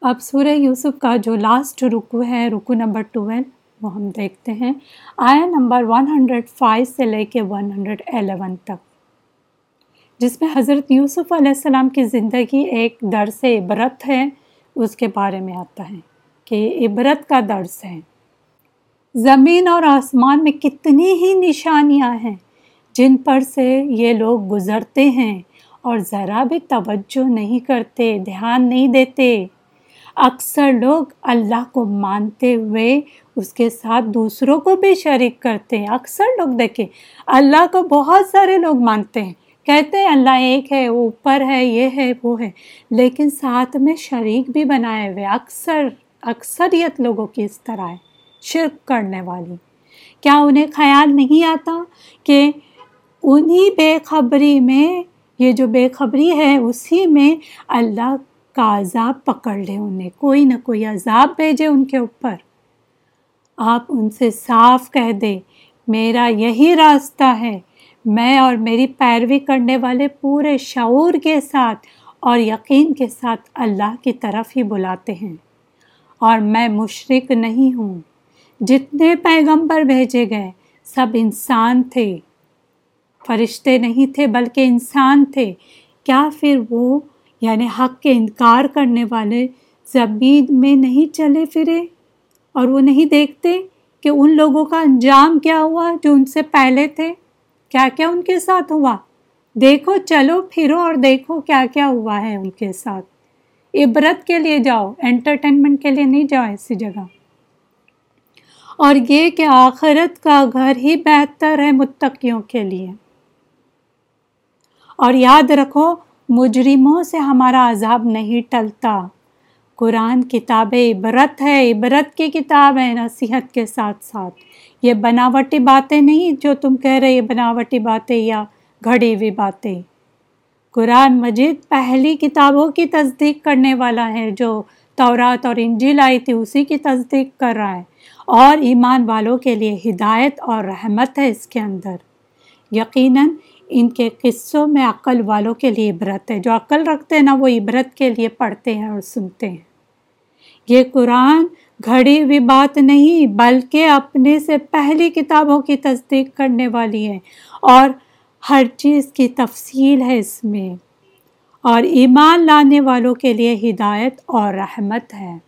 اب سورہ یوسف کا جو لاسٹ رکو ہے، رکو نمبر ٹویلو وہ ہم دیکھتے ہیں۔ آیا نمبر 105 سے لے کے 111 تک۔ جس میں حضرت یوسف علیہ السلام کی زندگی ایک درس عبرت ہے، اس کے بارے میں آتا ہے کہ عبرت کا درس ہے۔ زمین اور آسمان میں کتنی ہی نشانیاں ہیں، جن پر سے یہ لوگ گزرتے ہیں اور ذرا بھی توجہ نہیں کرتے، دھیان نہیں دیتے۔ اکثر لوگ اللہ کو مانتے ہوئے اس کے ساتھ دوسروں کو بھی شریک کرتے ہیں۔ اکثر لوگ دیکھیں، اللہ کو بہت سارے لوگ مانتے ہیں۔ کہتے ہیں، اللہ ایک ہے، وہ اوپر ہے، یہ ہے، وہ ہے۔ لیکن ساتھ میں شریک بھی بنائے ہوئے اکثر، اکثریت لوگوں کی اس طرح ہے، شرک کرنے والی۔ کیا انہیں خیال نہیں آتا کہ انہی بے خبری میں، یہ جو بے خبری ہے، اسی میں اللہ کا عذاب پکڑ لے انہیں، کوئی نہ کوئی عذاب بھیجے ان کے اوپر۔ آپ ان سے صاف کہہ دے میرا یہی راستہ ہے۔ میں اور میری پیروی کرنے والے پورے شعور کے ساتھ اور یقین کے ساتھ اللہ کی طرف ہی بلاتے ہیں۔ اور میں مشرق نہیں ہوں۔ جتنے پیغمبر بھیجے گئے، سب انسان تھے۔ فرشتے نہیں تھے، بلکہ انسان تھے۔ کیا پھر وہ یعنی حق کے انکار کرنے والے زمین میں نہیں چلے پھرے اور وہ نہیں دیکھتے کہ ان لوگوں کا انجام کیا ہوا جو ان سے پہلے تھے؟ کیا کیا ان کے ساتھ ہوا؟ دیکھو، چلو، پھرو اور دیکھو کیا کیا ہوا ہے ان کے ساتھ۔ عبرت کے لیے جاؤ انٹرٹینمنٹ کے لیے نہیں جاؤ ایسی جگہ۔ اور یہ کہ آخرت کا گھر ہی بہتر ہے متقیوں کے لیے۔ اور یاد رکھو مجرموں سے ہمارا عذاب نہیں ٹلتا۔ قرآن کتاب عبرت ہے، عبرت کی کتاب ہے، نصیحت کے ساتھ ساتھ۔ یہ بناوٹی باتیں نہیں جو تم کہہ رہے بناوٹی باتیں یا گھڑی ہوئی باتیں۔ قرآن مجید پہلی کتابوں کی تصدیق کرنے والا ہے، جو تورات اور انجیل آئی تھی، اسی کی تصدیق کر رہا ہے۔ اور ایمان والوں کے لیے ہدایت اور رحمت ہے اس کے اندر۔ یقیناً ان کے قصوں میں عقل والوں کے لیے عبرت ہے۔ جو عقل رکھتے ہیں نا، وہ عبرت کے لیے پڑھتے ہیں اور سنتے ہیں۔ یہ قرآن گھڑی ہوئی بات نہیں، بلکہ اپنے سے پہلی کتابوں کی تصدیق کرنے والی ہے۔ اور ہر چیز کی تفصیل ہے اس میں۔ اور ایمان لانے والوں کے لیے ہدایت اور رحمت ہے۔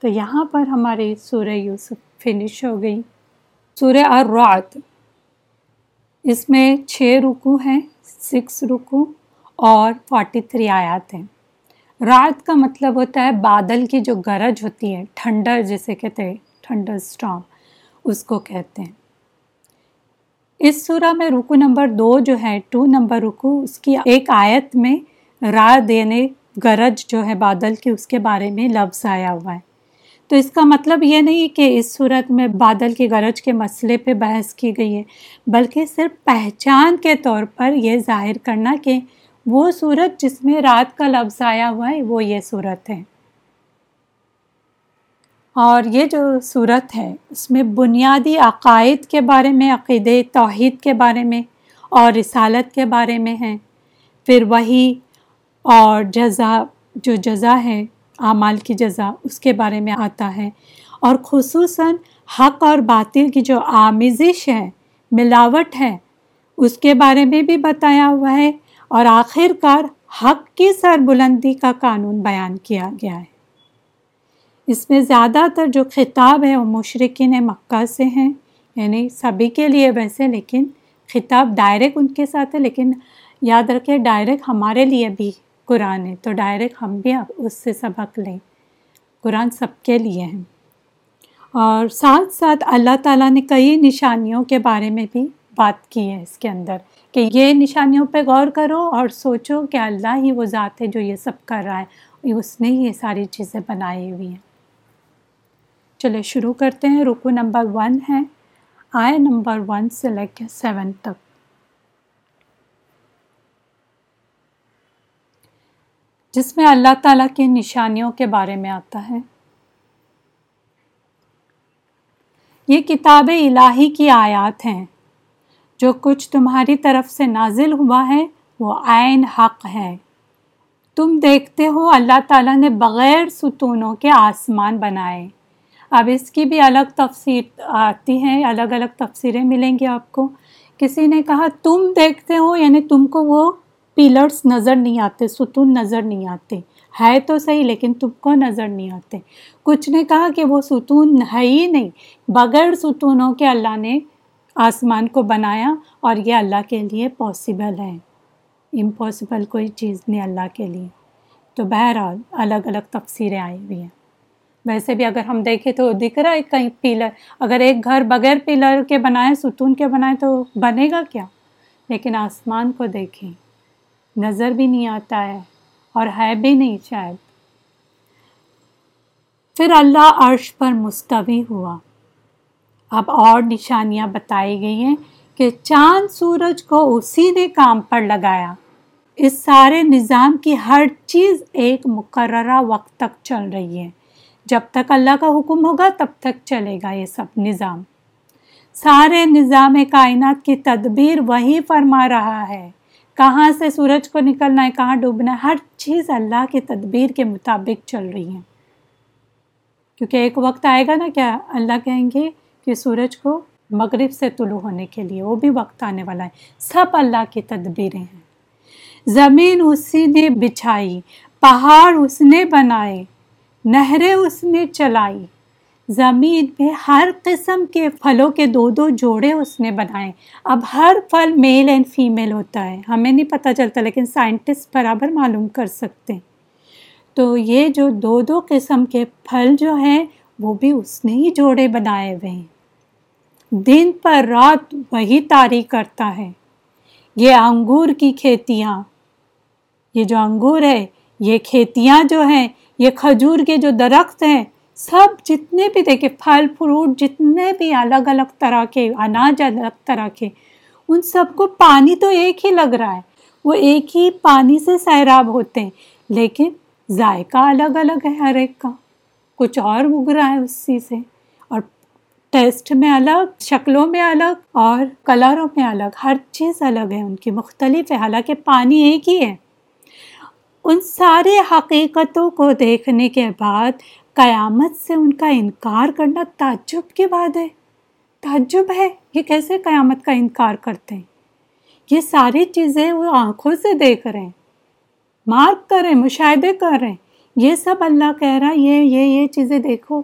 تو یہاں پر ہماری سورہ یوسف فنش ہو گئی۔ سورہ الرعد۔ اس میں چھ رکو ہیں سکس رکو اور فورٹی تھری آیات ہیں۔ رات کا مطلب ہوتا ہے بادل کی جو گرج ہوتی ہے، ٹھنڈر جسے کہتے ہیں، ٹھنڈر اسٹام اس کو کہتے ہیں۔ اس سورہ میں رکو نمبر دو جو ہے ٹو نمبر رکو اس کی ایک آیت میں رات دینے گرج جو ہے بادل کی، اس کے بارے میں لفظ آیا ہوا ہے۔ تو اس کا مطلب یہ نہیں کہ اس صورت میں بادل کی گرج کے مسئلے پہ بحث کی گئی ہے، بلکہ صرف پہچان کے طور پر یہ ظاہر کرنا کہ وہ صورت جس میں رات کا لفظ آیا ہوا ہے، وہ یہ صورت ہے۔ اور یہ جو صورت ہے، اس میں بنیادی عقائد کے بارے میں عقید توحید کے بارے میں اور رسالت کے بارے میں ہیں۔ پھر وہی اور جزا، جو جزا ہے اعمال کی جزا اس کے بارے میں آتا ہے۔ اور خصوصاً حق اور باطل کی جو آمیزش ہے، ملاوٹ ہے، اس کے بارے میں بھی بتایا ہوا ہے۔ اور آخر کار حق کی سر بلندی کا قانون بیان کیا گیا ہے۔ اس میں زیادہ تر جو خطاب ہے، وہ مشرقین مکہ سے ہیں۔ یعنی سبھی کے لیے ویسے، لیکن خطاب ڈائریکٹ ان کے ساتھ ہے، لیکن یاد رکھے ڈائریکٹ ہمارے لیے بھی قرآن ہے تو ڈائریکٹ ہم بھی اس سے سبق لیں۔ قرآن سب کے لیے ہیں اور ساتھ ساتھ اللہ تعالیٰ نے کئی نشانیوں کے بارے میں بھی بات کی ہے اس کے اندر کہ یہ نشانیوں پہ غور کرو اور سوچو کہ اللہ ہی وہ ذات ہے جو یہ سب کر رہا ہے۔ اس نے ہی یہ ساری چیزیں بنائی ہوئی ہیں۔ چلے شروع کرتے ہیں۔ رکو نمبر ون ہے۔ آئے نمبر ون سے لے کے سیون تک۔ جس میں اللہ تعالیٰ کی نشانیوں کے بارے میں آتا ہے۔ یہ کتاب الہی کی آیات ہیں۔ جو کچھ تمہاری طرف سے نازل ہوا ہے، وہ عین حق ہے۔ تم دیکھتے ہو، اللہ تعالیٰ نے بغیر ستونوں کے آسمان بنائے۔ اب اس کی بھی الگ تفسیر آتی ہیں الگ الگ تفسیریں ملیں گی آپ کو۔ کسی نے کہا، تم دیکھتے ہو یعنی تم کو وہ پیلرس نظر نہیں آتے، ستون نظر نہیں آتے۔ ہے تو صحیح، لیکن تم کو نظر نہیں آتے۔ کچھ نے کہا کہ وہ ستون ہے ہی نہیں، بغیر ستونوں کے اللہ نے آسمان کو بنایا اور یہ اللہ کے لیے پاسبل ہے۔ امپاسبل کوئی چیز نہیں اللہ کے لیے۔ تو بہرحال الگ الگ تفسیریں آئی ہوئی ہیں۔ ویسے بھی اگر ہم دیکھیں تو دکھ رہا ہے کہیں پیلر اگر ایک گھر بغیر پیلر کے بنائے، ستون کے بنائے تو بنے گا کیا؟ لیکن آسمان کو دیکھیں۔ نظر بھی نہیں آتا ہے اور ہے بھی نہیں شاید۔ پھر اللہ عرش پر مستوی ہوا۔ اب اور نشانیاں بتائی گئی ہیں کہ چاند سورج کو اسی نے کام پر لگایا۔ اس سارے نظام کی ہر چیز ایک مقررہ وقت تک چل رہی ہے۔ جب تک اللہ کا حکم ہوگا تب تک چلے گا یہ سب نظام۔ سارے نظام کائنات کی تدبیر وہی فرما رہا ہے۔ کہاں سے سورج کو نکلنا ہے، کہاں ڈوبنا ہے، ہر چیز اللہ کی تدبیر کے مطابق چل رہی ہے۔ کیونکہ ایک وقت آئے گا نا کیا اللہ کہیں گے کہ سورج کو مغرب سے طلوع ہونے کے لیے وہ بھی وقت آنے والا ہے۔ سب اللہ کی تدبیریں ہیں۔ زمین اسی نے بچھائی، پہاڑ اس نے بنائے، نہریں اس نے چلائی۔ زمین پہ ہر قسم کے پھلوں کے دو دو جوڑے اس نے بنائے۔ اب ہر پھل میل اینڈ فیمیل ہوتا ہے۔ ہمیں نہیں پتہ چلتا، لیکن سائنٹسٹ برابر معلوم کر سکتے ہیں۔ تو یہ جو دو دو قسم کے پھل جو ہیں، وہ بھی اس نے ہی جوڑے بنائے ہوئے ہیں۔ دن پر رات وہی تاریخ کرتا ہے۔ یہ انگور کی کھیتیاں۔ یہ جو انگور ہے، یہ کھیتیاں جو ہیں، یہ کھجور کے جو درخت ہیں سب جتنے بھی دیکھے پھل، فروٹ، جتنے بھی الگ الگ طرح کے، اناج الگ طرح کے، ان سب کو پانی تو ایک ہی لگ رہا ہے۔ وہ ایک ہی پانی سے سیراب ہوتے ہیں۔ لیکن ذائقہ الگ الگ ہے ہر ایک کا۔ کچھ اور اگ رہا ہے اسی سے۔ اور ٹیسٹ میں الگ، شکلوں میں الگ اور کلروں میں الگ، ہر چیز الگ ہے ان کی، مختلف ہے۔ حالانکہ پانی ایک ہی ہے۔ ان سارے حقیقتوں کو دیکھنے کے بعد قیامت سے ان کا انکار کرنا تعجب کی بات ہے۔ تعجب ہے یہ کیسے قیامت کا انکار کرتے ہیں؟ یہ ساری چیزیں وہ آنکھوں سے دیکھ رہے ہیں۔ مارک کر رہے ہیں، مشاہدے کر رہے ہیں۔ یہ سب اللہ کہہ رہا یہ یہ یہ چیزیں دیکھو۔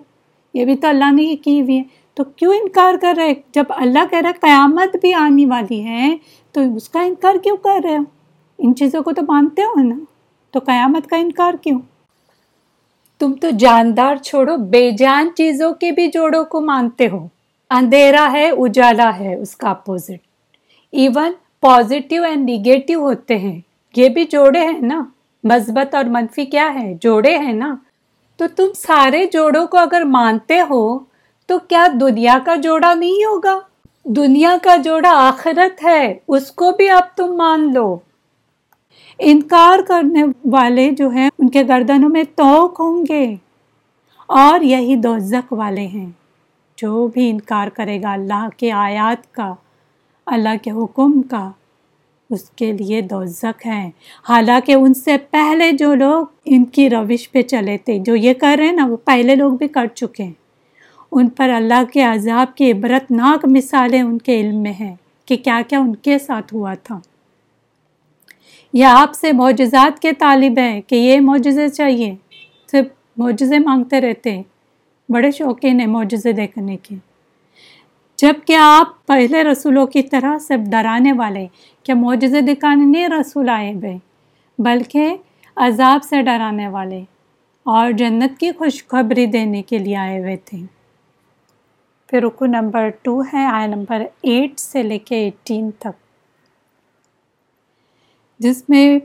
یہ بھی تو اللہ نے یہ کی ہوئی ہے تو کیوں انکار کر رہے جب اللہ کہہ رہا ہے قیامت بھی آنے والی ہے، تو اس کا انکار کیوں کر رہے ہو؟ ان چیزوں کو تو مانتے ہو نا۔ تو قیامت کا انکار کیوں؟ تم تو جاندار چھوڑو، بے جان چیزوں کے بھی جوڑوں کو مانتے ہو۔ اندھیرا ہے، اجالا ہے، اس کا اپوزٹ ایون پازیٹیو اینڈ نگیٹو ہوتے ہیں۔ یہ بھی جوڑے ہیں نا۔ مثبت اور منفی کیا ہے؟ جوڑے ہیں نا۔ تو تم سارے جوڑوں کو اگر مانتے ہو، تو کیا دنیا کا جوڑا نہیں ہوگا؟ دنیا کا جوڑا آخرت ہے، اس کو بھی اب تم مان لو۔ انکار کرنے والے جو ہیں، ان کے گردنوں میں توق ہوں گے۔ اور یہی دوزک والے ہیں۔ جو بھی انکار کرے گا اللہ کے آیات کا، اللہ کے حکم کا، اس کے لیے دوزک ہے حالانکہ ان سے پہلے جو لوگ ان کی روش پہ چلے تھے، جو یہ کر رہے ہیں نا، وہ پہلے لوگ بھی کر چکے ہیں۔ ان پر اللہ کے عذاب کی عبرت ناک مثالیں ان کے علم میں ہیں کہ کیا کیا ان کے ساتھ ہوا تھا۔ یہ آپ سے معجزات کے طالب ہیں کہ یہ معجزے چاہیے؟ صرف معجزے مانگتے رہتے ہیں۔ بڑے شوقین ہیں معجزے دیکھنے کے۔ جبکہ آپ پہلے رسولوں کی طرح صرف ڈرانے والے کیا معجزے دکھانے نہیں رسول آئے ہوئے، بلکہ عذاب سے ڈرانے والے اور جنت کی خوشخبری دینے کے لیے آئے ہوئے تھے۔ پھر رکو نمبر ٹو ہے آئے نمبر ایٹ سے لے کے ایٹین تک۔ جس میں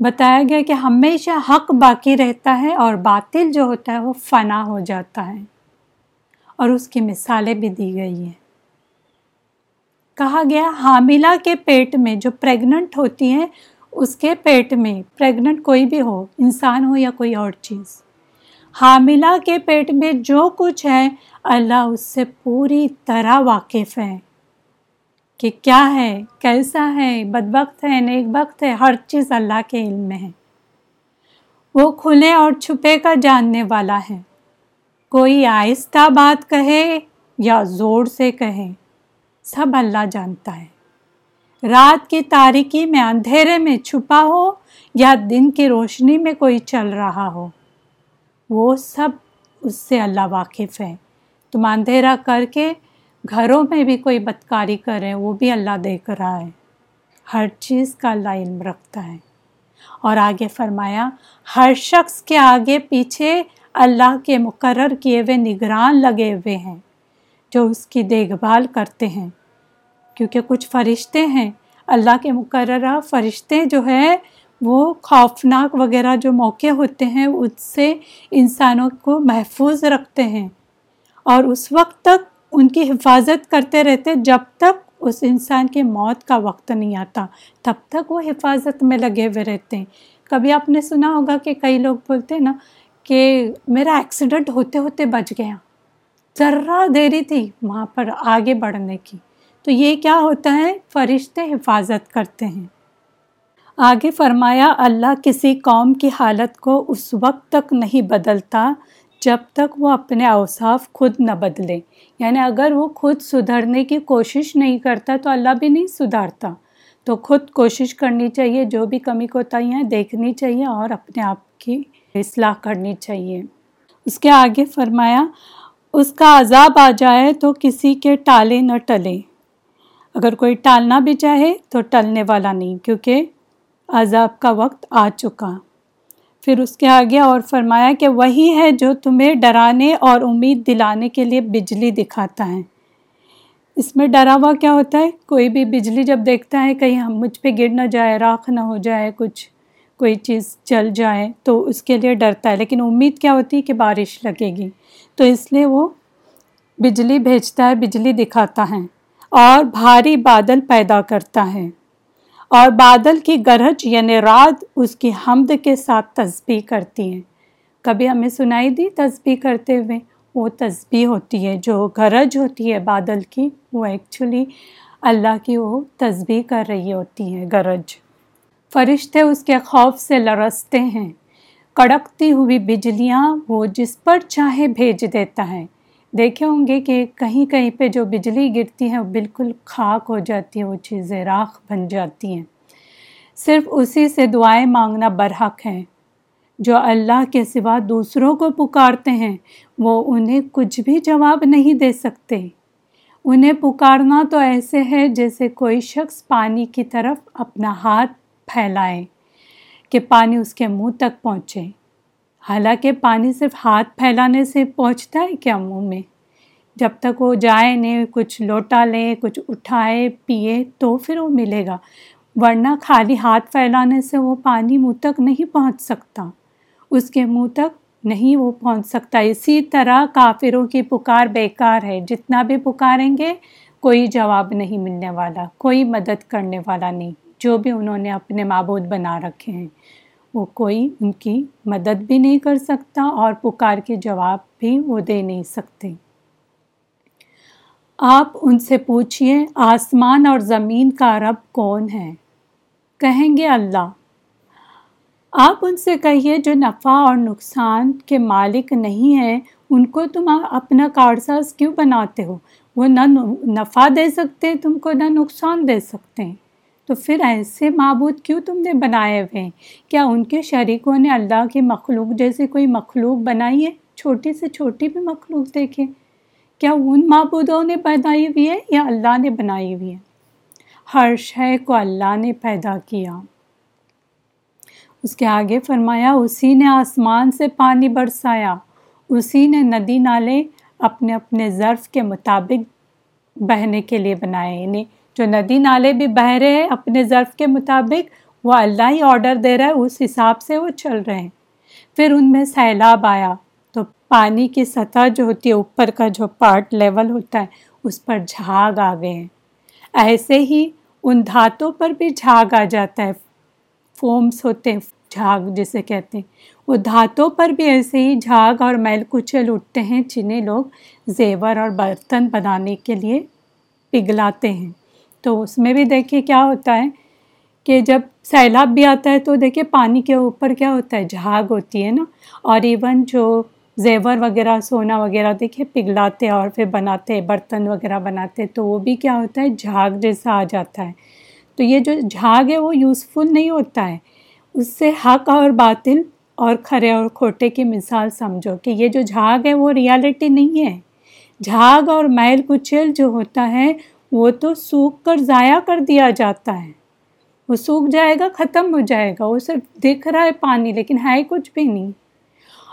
بتایا گیا کہ ہمیشہ حق باقی رہتا ہے اور باطل جو ہوتا ہے وہ فنا ہو جاتا ہے۔ اور اس کی مثالیں بھی دی گئی ہیں۔ کہا گیا، حاملہ کے پیٹ میں جو پریگننٹ ہوتی ہیں، اس کے پیٹ میں پریگننٹ کوئی بھی ہو، انسان ہو یا کوئی اور چیز، حاملہ کے پیٹ میں جو کچھ ہے، اللہ اس سے پوری طرح واقف ہے۔ کہ کیا ہے، کیسا ہے بد وقت ہے نیک وقت ہے، ہر چیز اللہ کے علم میں ہے۔ وہ کھلے اور چھپے کا جاننے والا ہے۔ کوئی آہستہ بات کہے یا زور سے کہے، سب اللہ جانتا ہے۔ رات کی تاریکی میں اندھیرے میں چھپا ہو یا دن کی روشنی میں کوئی چل رہا ہو، وہ سب اس سے اللہ واقف ہے۔ تم اندھیرا کر کے گھروں میں بھی کوئی بدکاری کرے، وہ بھی اللہ دیکھ رہا ہے ہر چیز کا اللہ علم رکھتا ہے۔ اور آگے فرمایا، ہر شخص کے آگے پیچھے اللہ کے مقرر کیے ہوئے نگران لگے ہوئے ہیں، جو اس کی دیکھ بھال کرتے ہیں۔ کیونکہ کچھ فرشتے ہیں، اللہ کے مقررہ فرشتے جو ہے وہ خوفناک وغیرہ جو موقع ہوتے ہیں، اس سے انسانوں کو محفوظ رکھتے ہیں۔ اور اس وقت تک ان کی حفاظت کرتے رہتے جب تک اس انسان کی موت کا وقت نہیں آتا، تب تک وہ حفاظت میں لگے ہوئے رہتے ہیں۔ کبھی آپ نے سنا ہوگا کہ کئی لوگ بولتے ہیں نا کہ میرا ایکسیڈنٹ ہوتے ہوتے بچ گیا۔ ذرا دیری تھی وہاں پر آگے بڑھنے کی۔ تو یہ کیا ہوتا ہے؟ فرشتے حفاظت کرتے ہیں۔ آگے فرمایا، اللہ کسی قوم کی حالت کو اس وقت تک نہیں بدلتا جب تک وہ اپنے اوصاف خود نہ بدلے۔ یعنی اگر وہ خود سدھرنے کی کوشش نہیں کرتا تو اللہ بھی نہیں سدھارتا۔ تو خود کوشش کرنی چاہیے، جو بھی کمی کوتاہی ہیں دیکھنی چاہیے اور اپنے آپ کی اصلاح کرنی چاہیے۔ اس کے آگے فرمایا، اس کا عذاب آ جائے تو کسی کے ٹالے نہ ٹلے۔ اگر کوئی ٹالنا بھی چاہے تو ٹلنے والا نہیں، کیونکہ عذاب کا وقت آ چکا۔ پھر اس کے آگے اور فرمایا کہ وہی ہے جو تمہیں ڈرانے اور امید دلانے کے لیے بجلی دکھاتا ہے۔ اس میں ڈرا ہوا کیا ہوتا ہے؟ کوئی بھی بجلی جب دیکھتا ہے، کہیں ہم مجھ پہ گر نہ جائے، راکھ نہ ہو جائے، کچھ، کوئی چیز چل جائے، تو اس کے لیے ڈرتا ہے۔ لیکن امید کیا ہوتی ہے؟ کہ بارش لگے گی۔ تو اس لیے وہ بجلی بھیجتا ہے، بجلی دکھاتا ہے اور بھاری بادل پیدا کرتا ہے۔ اور بادل کی گرج یعنی رات اس کی حمد کے ساتھ تسبیح کرتی ہیں۔ کبھی ہمیں سنائی دی تسبیح کرتے ہوئے؟ وہ تسبیح ہوتی ہے، جو گرج ہوتی ہے بادل کی، وہ ایکچولی اللہ کی وہ تسبیح کر رہی ہوتی ہے، گرج۔ فرشتے اس کے خوف سے لرستے ہیں۔ کڑکتی ہوئی بجلیاں وہ جس پر چاہے بھیج دیتا ہے۔ دیکھے ہوں گے کہ کہیں کہیں پہ جو بجلی گرتی ہے وہ بالکل خاک ہو جاتی ہے، وہ چیزیں راکھ بن جاتی ہیں۔ صرف اسی سے دعائیں مانگنا برحق ہے جو اللہ کے سوا دوسروں کو پکارتے ہیں، وہ انہیں کچھ بھی جواب نہیں دے سکتے۔ انہیں پکارنا تو ایسے ہے جیسے کوئی شخص پانی کی طرف اپنا ہاتھ پھیلائے، کہ پانی اس کے منہ تک پہنچے۔ حالانکہ پانی صرف ہاتھ پھیلانے سے پہنچتا ہے کیا منہ میں؟ جب تک وہ جائے نہیں کچھ لوٹا لے، کچھ اٹھائے، پیے تو پھر وہ ملے گا۔ ورنہ خالی ہاتھ پھیلانے سے وہ پانی منہ تک نہیں پہنچ سکتا۔ اس کے منہ تک نہیں وہ پہنچ سکتا۔ اسی طرح کافروں کی پکار بیکار ہے۔ جتنا بھی پکاریں گے، کوئی جواب نہیں ملنے والا، کوئی مدد کرنے والا نہیں۔ جو بھی انہوں نے اپنے معبود بنا رکھے ہیں۔ وہ کوئی ان کی مدد بھی نہیں کر سکتا اور پکار کے جواب بھی وہ دے نہیں سکتے۔ آپ ان سے پوچھئے، آسمان اور زمین کا رب کون ہے؟ کہیں گے اللہ۔ آپ ان سے کہیے جو نفع اور نقصان کے مالک نہیں ہیں، ان کو تم اپنا کارساز کیوں بناتے ہو؟ وہ نہ نفع دے سکتے، تم کو نہ نقصان دے سکتے۔ ہیں تو پھر ایسے معبود کیوں تم نے بنائے ہوئے ہیں؟ کیا ان کے شریکوں نے اللہ کی مخلوق جیسے کوئی مخلوق بنائی ہے؟ چھوٹی سے چھوٹی بھی مخلوق دیکھیں کیا ان معبودوں نے بنائی ہوئی ہے یا اللہ نے بنائی ہوئی ہے؟ ہر شے کو اللہ نے پیدا کیا۔ اس کے آگے فرمایا، اسی نے آسمان سے پانی برسایا۔ اسی نے ندی نالے اپنے اپنے ظرف کے مطابق بہنے کے لیے بنائے انہیں جو ندی نالے بھی بہہ رہے ہیں، اپنے ظرف کے مطابق وہ اللہ ہی آرڈر دے رہا ہے، اس حساب سے وہ چل رہے ہیں۔ پھر ان میں سیلاب آیا، تو پانی کی سطح جو ہوتی ہے، اوپر کا جو پارٹ لیول ہوتا ہے، اس پر جھاگ آ گئے ہیں۔ ایسے ہی ان دھاتوں پر بھی جھاگ آ جاتا ہے۔ فومس ہوتے ہیں، جھاگ جسے کہتے ہیں۔ وہ دھاتوں پر بھی ایسے ہی جھاگ اور میل کچل اٹھتے ہیں، جنہیں لوگ زیور اور برتن بنانے کے لیے پگھلاتے ہیں۔ تو اس میں بھی دیکھیے کیا ہوتا ہے کہ جب سیلاب بھی آتا ہے تو دیکھیے پانی کے اوپر کیا ہوتا ہے، جھاگ ہوتی ہے نا۔ اور ایون جو زیور وغیرہ، سونا وغیرہ دیکھیے پگھلاتے اور پھر بناتے برتن وغیرہ بناتے تو وہ بھی کیا ہوتا ہے، جھاگ جیسا آ جاتا ہے۔ تو یہ جو جھاگ ہے وہ یوزفل نہیں ہوتا ہے۔ اس سے حق اور باطل اور کھرے اور کھوٹے کی مثال سمجھو کہ یہ جو جھاگ ہے وہ ریالٹی نہیں ہے۔ جھاگ اور میل کچل جو ہوتا ہے وہ تو سوکھ کر ضائع کر دیا جاتا ہے۔ وہ سوکھ جائے گا، ختم ہو جائے گا۔ وہ صرف دکھ رہا ہے پانی، لیکن ہے کچھ بھی نہیں۔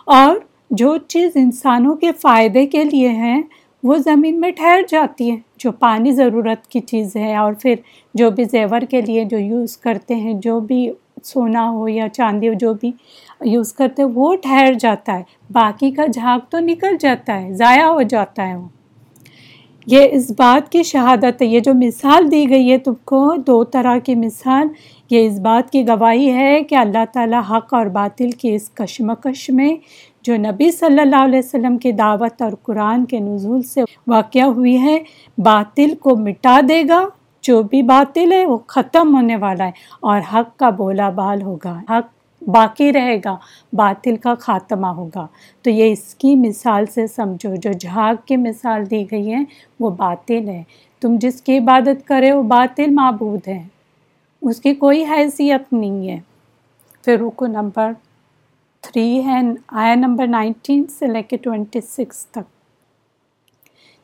اور جو چیز انسانوں کے فائدے کے لیے ہے، وہ زمین میں ٹھہر جاتی ہے۔ جو پانی ضرورت کی چیز ہے، اور پھر جو بھی زیور کے لیے جو یوز کرتے ہیں، جو بھی سونا ہو یا چاندی ہو، جو بھی یوز کرتے ہیں، وہ ٹھہر جاتا ہے۔ باقی کا جھاگ تو نکل جاتا ہے، ضائع ہو جاتا ہے وہ۔ یہ اس بات کی شہادت ہے، یہ جو مثال دی گئی ہے تم کو، دو طرح کی مثال، یہ اس بات کی گواہی ہے کہ اللہ تعالیٰ حق اور باطل کی اس کشمکش میں جو نبی صلی اللہ علیہ وسلم کی دعوت اور قرآن کے نزول سے واقع ہوئی ہے، باطل کو مٹا دے گا، جو بھی باطل ہے وہ ختم ہونے والا ہے اور حق کا بولا بال ہوگا۔ حق باقی رہے گا، باطل کا خاتمہ ہوگا۔ تو یہ اس کی مثال سے سمجھو، جو جھاگ کی مثال دی گئی ہے، وہ باطل ہے۔ تم جس کی عبادت کرے، وہ باطل معبود ہے۔ اس کی کوئی حیثیت نہیں ہے۔ پھر رکو نمبر تھری ہے آیا نمبر نائنٹین سے لے کے ٹوینٹی سکس تک۔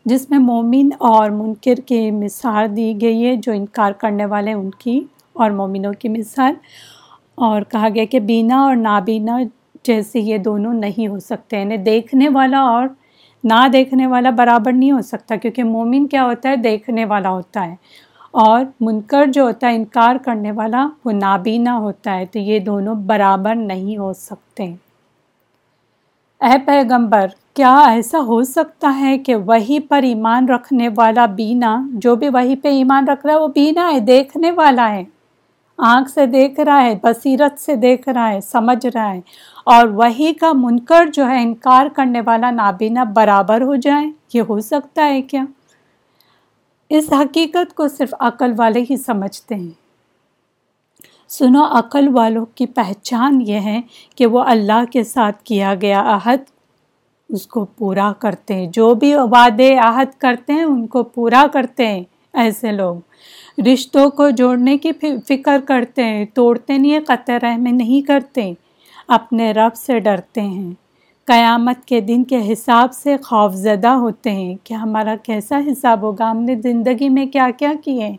جس میں مومن اور منکر کی مثال دی گئی ہے، جو انکار کرنے والے ان کی اور مومنوں کی مثال۔ اور کہا گیا کہ بینا اور نابینا جیسے یہ دونوں نہیں ہو سکتے یعنی دیکھنے والا اور نہ دیکھنے والا برابر نہیں ہو سکتا، کیونکہ مومن کیا ہوتا ہے؟ دیکھنے والا ہوتا ہے۔ اور منکر جو ہوتا ہے، انکار کرنے والا، وہ نابینا ہوتا ہے، تو یہ دونوں برابر نہیں ہو سکتے۔ اے پیغمبر، کیا ایسا ہو سکتا ہے کہ وہی پر ایمان رکھنے والا بینا، جو بھی وہی پہ ایمان رکھ رہا ہے، وہ بینا ہے، دیکھنے والا ہے؟ آنکھ سے دیکھ رہا ہے، بصیرت سے دیکھ رہا ہے، سمجھ رہا ہے۔ اور وہی کا منکر جو ہے، انکار کرنے والا نابینا برابر ہو جائے۔ یہ ہو سکتا ہے کیا؟ اس حقیقت کو صرف عقل والے ہی سمجھتے ہیں۔ سنو، عقل والوں کی پہچان یہ ہے کہ وہ اللہ کے ساتھ کیا گیا عہد اس کو پورا کرتے ہیں۔ جو بھی وعدے عہد کرتے ہیں، ان کو پورا کرتے ہیں۔ ایسے لوگ۔ رشتوں کو جوڑنے کی فکر کرتے ہیں، توڑتے نہیں قطع رحم نہیں کرتے، اپنے رب سے ڈرتے ہیں۔ قیامت کے دن کے حساب سے خوف زدہ ہوتے ہیں کہ ہمارا کیسا حساب ہوگا، ہم نے زندگی میں کیا کیا کیے،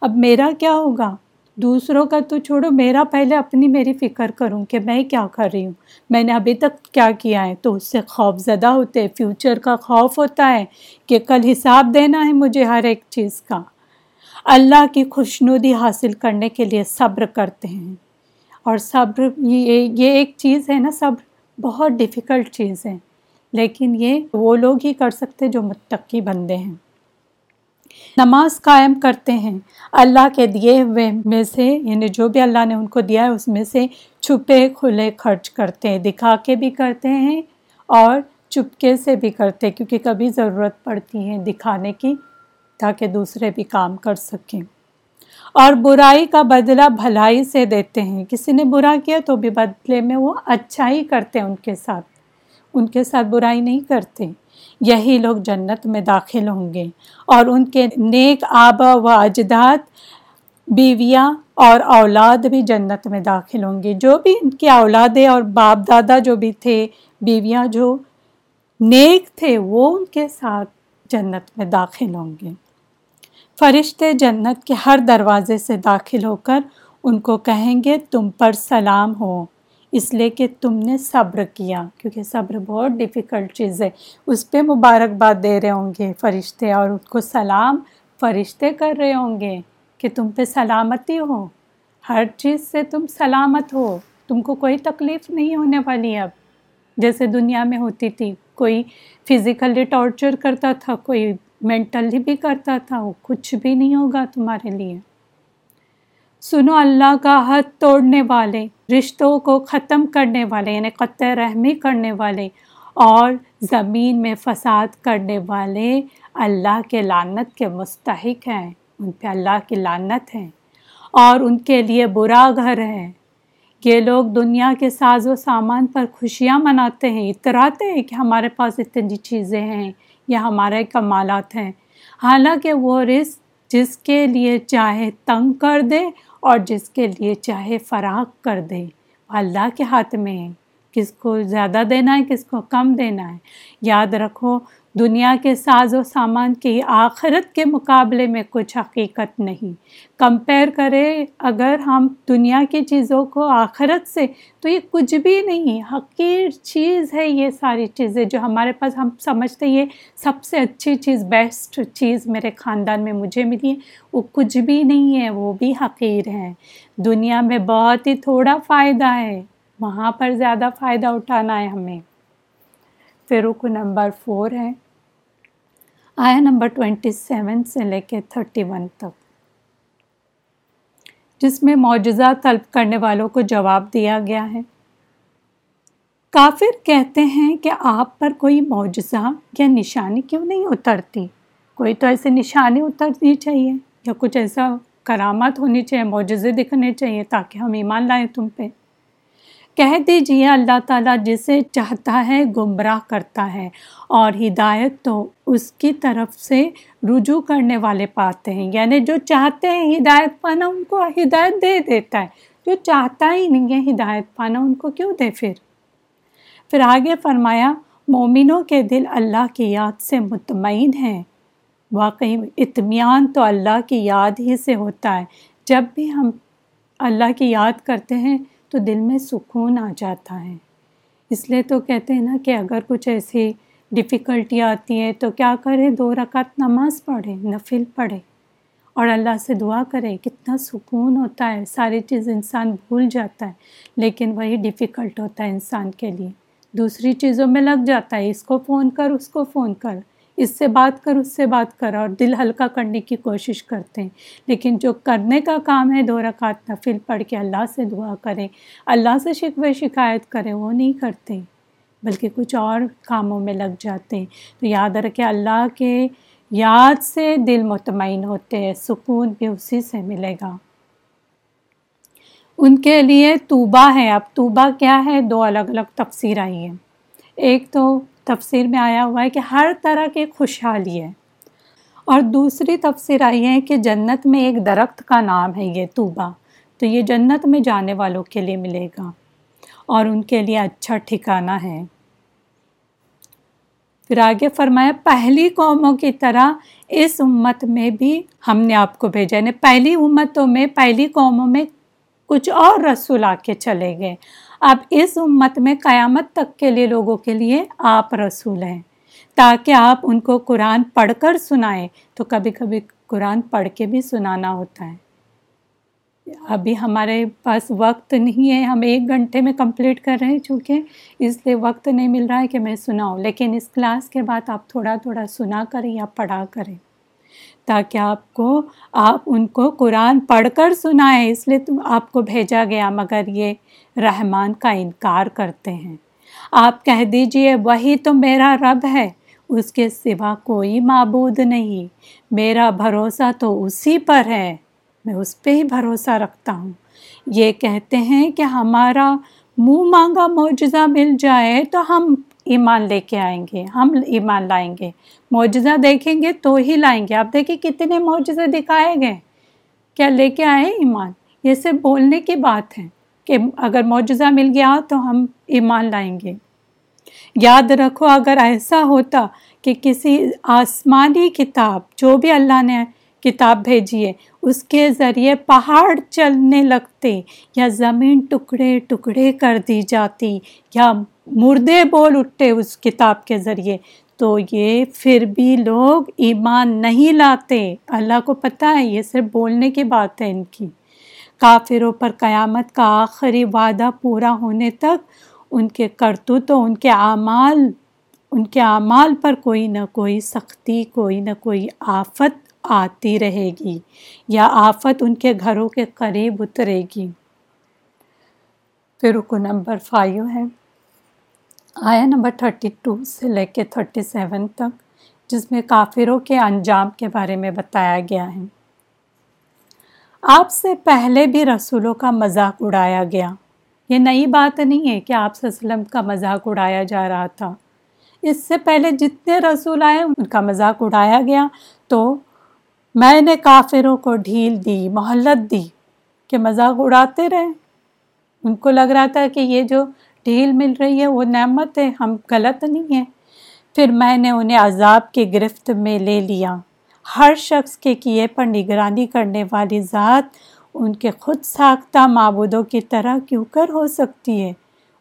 اب میرا کیا ہوگا؟ دوسروں کا تو چھوڑو، میرا پہلے اپنی میری فکر کروں کہ میں کیا کر رہی ہوں۔ میں نے ابھی تک کیا کیا ہے؟ تو اس سے خوف زدہ ہوتے فیوچر کا خوف ہوتا ہے کہ کل حساب دینا ہے مجھے ہر ایک چیز کا۔ اللہ کی خوشنودی حاصل کرنے کے لیے صبر کرتے ہیں۔ اور صبر یہ یہ ایک چیز ہے نا، صبر بہت ڈیفیکلٹ چیز ہے۔ لیکن یہ وہ لوگ ہی کر سکتے جو متقی بندے ہیں۔ نماز قائم کرتے ہیں۔ اللہ کے دیے ہوئے میں سے یعنی جو بھی اللہ نے ان کو دیا ہے، اس میں سے چھپے، کھلے، خرچ کرتے ہیں۔ دکھا کے بھی کرتے ہیں اور چپکے سے بھی کرتے کیونکہ کبھی ضرورت پڑتی ہے دکھانے کی۔ تاکہ دوسرے بھی کام کر سکیں۔ اور برائی کا بدلہ بھلائی سے دیتے ہیں۔ کسی نے برا کیا تو بھی بدلے میں وہ اچھا ہی کرتے ہیں ان کے ساتھ۔ ان کے ساتھ برائی نہیں کرتے۔ یہی لوگ جنت میں داخل ہوں گے۔ اور ان کے نیک آبا و اجداد، بیویاں اور اولاد بھی جنت میں داخل ہوں گے۔ جو بھی ان کی اولادیں اور باپ دادا جو بھی تھے، بیویاں جو نیک تھے، وہ ان کے ساتھ جنت میں داخل ہوں گے۔ فرشتے جنت کے ہر دروازے سے داخل ہو کر ان کو کہیں گے، تم پر سلام ہو۔ اس لیے کہ تم نے صبر کیا، کیونکہ صبر بہت ڈیفیکلٹ چیز ہے۔ اس پہ مبارکباد دے رہے ہوں گے فرشتے اور اس کو سلام فرشتے کر رہے ہوں گے کہ تم پہ سلامتی ہو۔ ہر چیز سے تم سلامت ہو۔ تم کو کوئی تکلیف نہیں ہونے والی اب۔ جیسے دنیا میں ہوتی تھی، کوئی فزیکلی ٹارچر کرتا تھا، کوئی مینٹلی بھی کرتا تھا، وہ کچھ بھی نہیں ہوگا تمہارے لیے۔ سنو، اللہ کا حد توڑنے والے، رشتوں کو ختم کرنے والے یعنی قطع رحمی کرنے والے اور زمین میں فساد کرنے والے اللہ کے لانت کے مستحق ہیں۔ ان پہ اللہ کی لانت ہے اور ان کے لیے برا گھر ہے۔ یہ لوگ دنیا کے ساز و سامان پر خوشیاں مناتے ہیں، اتراتے ہیں کہ ہمارے پاس اتنی چیزیں ہیں۔ یا ہمارے کمالات ہیں۔ حالانکہ وہ رزق جس کے لیے چاہے تنگ کر دے اور جس کے لیے چاہے فراغ کر دے۔ اللہ کے ہاتھ میں ہے۔ کس کو زیادہ دینا ہے، کس کو کم دینا ہے۔ یاد رکھو دنیا کے ساز و سامان کی آخرت کے مقابلے میں کچھ حقیقت نہیں۔ کمپیئر کرے اگر ہم دنیا کی چیزوں کو آخرت سے، تو یہ کچھ بھی نہیں، حقیر چیز ہے یہ ساری چیزیں جو ہمارے پاس۔ ہم سمجھتے یہ سب سے اچھی چیز، بیسٹ چیز میرے خاندان میں مجھے ملی ہے۔ وہ کچھ بھی نہیں ہے، وہ بھی حقیر ہے۔ دنیا میں بہت ہی تھوڑا فائدہ ہے، وہاں پر زیادہ فائدہ اٹھانا ہے ہمیں۔ پھر رکو نمبر فور ہے۔ آیا نمبر ٹوینٹی سیون سے لے کے تھرٹی ون تک۔ جس میں معجزہ طلب کرنے والوں کو جواب دیا گیا ہے۔ کافر کہتے ہیں کہ آپ پر کوئی معجزہ یا نشانی کیوں نہیں اترتی؟ کوئی تو ایسے نشانی اترنی چاہیے یا کچھ ایسا کرامت ہونی چاہیے، معجزے دکھنے چاہیے تاکہ ہم ایمان لائیں تم پہ۔ کہہ دیجیے اللہ تعالیٰ جسے چاہتا ہے، گمراہ کرتا ہے۔ اور ہدایت تو اس کی طرف سے رجوع کرنے والے پاتے ہیں۔ یعنی جو چاہتے ہیں ہدایت پانا ان کو ہدایت دے دیتا ہے۔ جو چاہتا ہی نہیں ہے ہدایت پانا ان کو کیوں دے پھر؟ پھر آگے فرمایا، مومنوں کے دل اللہ کی یاد سے مطمئن ہیں۔ واقعی اطمینان تو اللہ کی یاد ہی سے ہوتا ہے۔ جب بھی ہم اللہ کی یاد کرتے ہیں تو دل میں سکون آ جاتا ہے۔ اس لیے تو کہتے ہیں نا کہ اگر کچھ ایسی ڈفیکلٹی آتی ہے تو کیا کرے؟ دو رکعت نماز پڑھے، نفل پڑھے۔ اور اللہ سے دعا کرے، کتنا سکون ہوتا ہے۔ ساری چیز انسان بھول جاتا ہے، لیکن وہی ڈیفیکلٹ ہوتا ہے انسان کے لیے۔ دوسری چیزوں میں لگ جاتا ہے، اس کو فون کر، اس کو فون کر۔ اس سے بات کر، اس سے بات کر اور دل ہلکا کرنے کی کوشش کرتے ہیں۔ لیکن جو کرنے کا کام ہے، دو رکعت نفل پڑھ کے اللہ سے دعا کریں، اللہ سے شکوے شکایت کریں، وہ نہیں کرتے۔ بلکہ کچھ اور کاموں میں لگ جاتے ہیں۔ تو یاد رکھے اللہ کے یاد سے دل مطمئن ہوتے ہیں، سکون بھی اسی سے ملے گا۔ ان کے لیے توبہ ہے۔ اب توبہ کیا ہے؟ دو الگ الگ تفسیر آئی ہے ایک تو تفسیر میں آیا ہوا ہے کہ ہر طرح کی خوشحالی ہے اور دوسری تفسیر آئی ہے کہ جنت میں ایک درخت کا نام ہے یہ توبہ تو یہ جنت میں جانے والوں کے لیے ملے گا۔ اور ان کے لیے اچھا ٹھکانہ ہے۔ پھر آگے فرمایا، پہلی قوموں کی طرح اس امت میں بھی ہم نے آپ کو بھیجا۔ یعنی پہلی امتوں میں، پہلی قوموں میں کچھ اور رسول آ کے چلے گئے۔ اب اس امت میں قیامت تک کے لیے لوگوں کے لیے آپ رسول ہیں۔ تاکہ آپ ان کو قرآن پڑھ کر سنائیں، تو کبھی کبھی قرآن پڑھ کے بھی سنانا ہوتا ہے۔ ابھی ہمارے پاس وقت نہیں ہے، ہم ایک گھنٹے میں کمپلیٹ کر رہے ہیں چونکہ اس لیے وقت نہیں مل رہا ہے کہ میں سناؤں۔ لیکن اس کلاس کے بعد آپ تھوڑا تھوڑا سنا کریں یا پڑھا کریں۔ تاکہ آپ کو، آپ ان کو قرآن پڑھ کر سنائیں۔ اس لیے تم آپ کو بھیجا گیا، مگر یہ رحمان کا انکار کرتے ہیں۔ آپ کہہ دیجیے، وہی تو میرا رب ہے، اس کے سوا کوئی معبود نہیں۔ میرا بھروسہ تو اسی پر ہے، میں اس پہ ہی بھروسہ رکھتا ہوں۔ یہ کہتے ہیں کہ ہمارا منہ مانگا معجزہ مل جائے تو ہم ایمان لے کے آئیں گے، ہم ایمان لائیں گے۔ معجزہ دیکھیں گے تو ہی لائیں گے۔ آپ دیکھیں کتنے معجزے دکھائے گئے۔ کیا لے کے آئے ایمان؟ یہ صرف بولنے کی بات ہے کہ اگر معجزہ مل گیا تو ہم ایمان لائیں گے۔ یاد رکھو، اگر ایسا ہوتا کہ کسی آسمانی کتاب، جو بھی اللہ نے کتاب بھیجی ہے اس کے ذریعے پہاڑ چلنے لگتے یا زمین ٹکڑے ٹکڑے کر دی جاتی یا مردے بول اٹھتے اس کتاب کے ذریعے۔ تو یہ پھر بھی لوگ ایمان نہیں لاتے۔ اللہ کو پتہ ہے، یہ صرف بولنے کی بات ہے ان کی۔ کافروں پر قیامت کا آخری وعدہ پورا ہونے تک ان کے کرتوت و ان کے اعمال، ان کے اعمال پر کوئی نہ کوئی سختی، کوئی نہ کوئی آفت آتی رہے گی یا آفت ان کے گھروں کے قریب اترے گی۔ پھر رکو نمبر فائیو ہے۔ آیا نمبر تھرٹی ٹو سے لے کے تھرٹی سیون تک، جس میں کافروں کے انجام کے بارے میں بتایا گیا ہے۔ آپ سے پہلے بھی رسولوں کا مذاق اڑایا گیا۔ یہ نئی بات نہیں ہے کہ آپ وسلم کا مذاق اڑایا جا رہا تھا۔ اس سے پہلے جتنے رسول آئے، ان کا مذاق اڑایا گیا تو میں نے کافروں کو ڈھیل دی، مہلت دی کہ مذاق اڑاتے رہے ان کو لگ رہا تھا کہ یہ جو ڈھیل مل رہی ہے وہ نعمت ہے، ہم غلط نہیں ہیں۔ پھر میں نے انہیں عذاب کی گرفت میں لے لیا۔ ہر شخص کے کیے پر نگرانی کرنے والی ذات ان کے خود ساختہ معبودوں کی طرح کیوں کر ہو سکتی ہے؟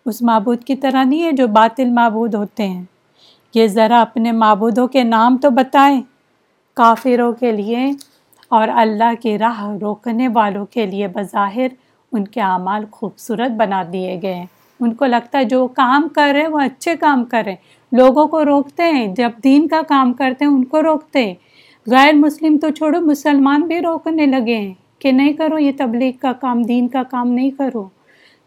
اس معبود کی طرح نہیں ہے جو باطل معبود ہوتے ہیں۔ یہ ذرا اپنے معبودوں کے نام تو بتائیں۔ کافروں کے لیے اور اللہ کی راہ روکنے والوں کے لیے بظاہر ان کے اعمال خوبصورت بنا دیے گئے ہیں۔ ان کو لگتا ہے جو کام کر رہے ہیں وہ اچھے کام کریں لوگوں کو روکتے ہیں، جب دین کا کام کرتے ہیں ان کو روکتے ہیں۔ غیر مسلم تو چھوڑو، مسلمان بھی روکنے لگے ہیں کہ نہیں کرو، یہ تبلیغ کا کام، دین کا کام نہیں کرو۔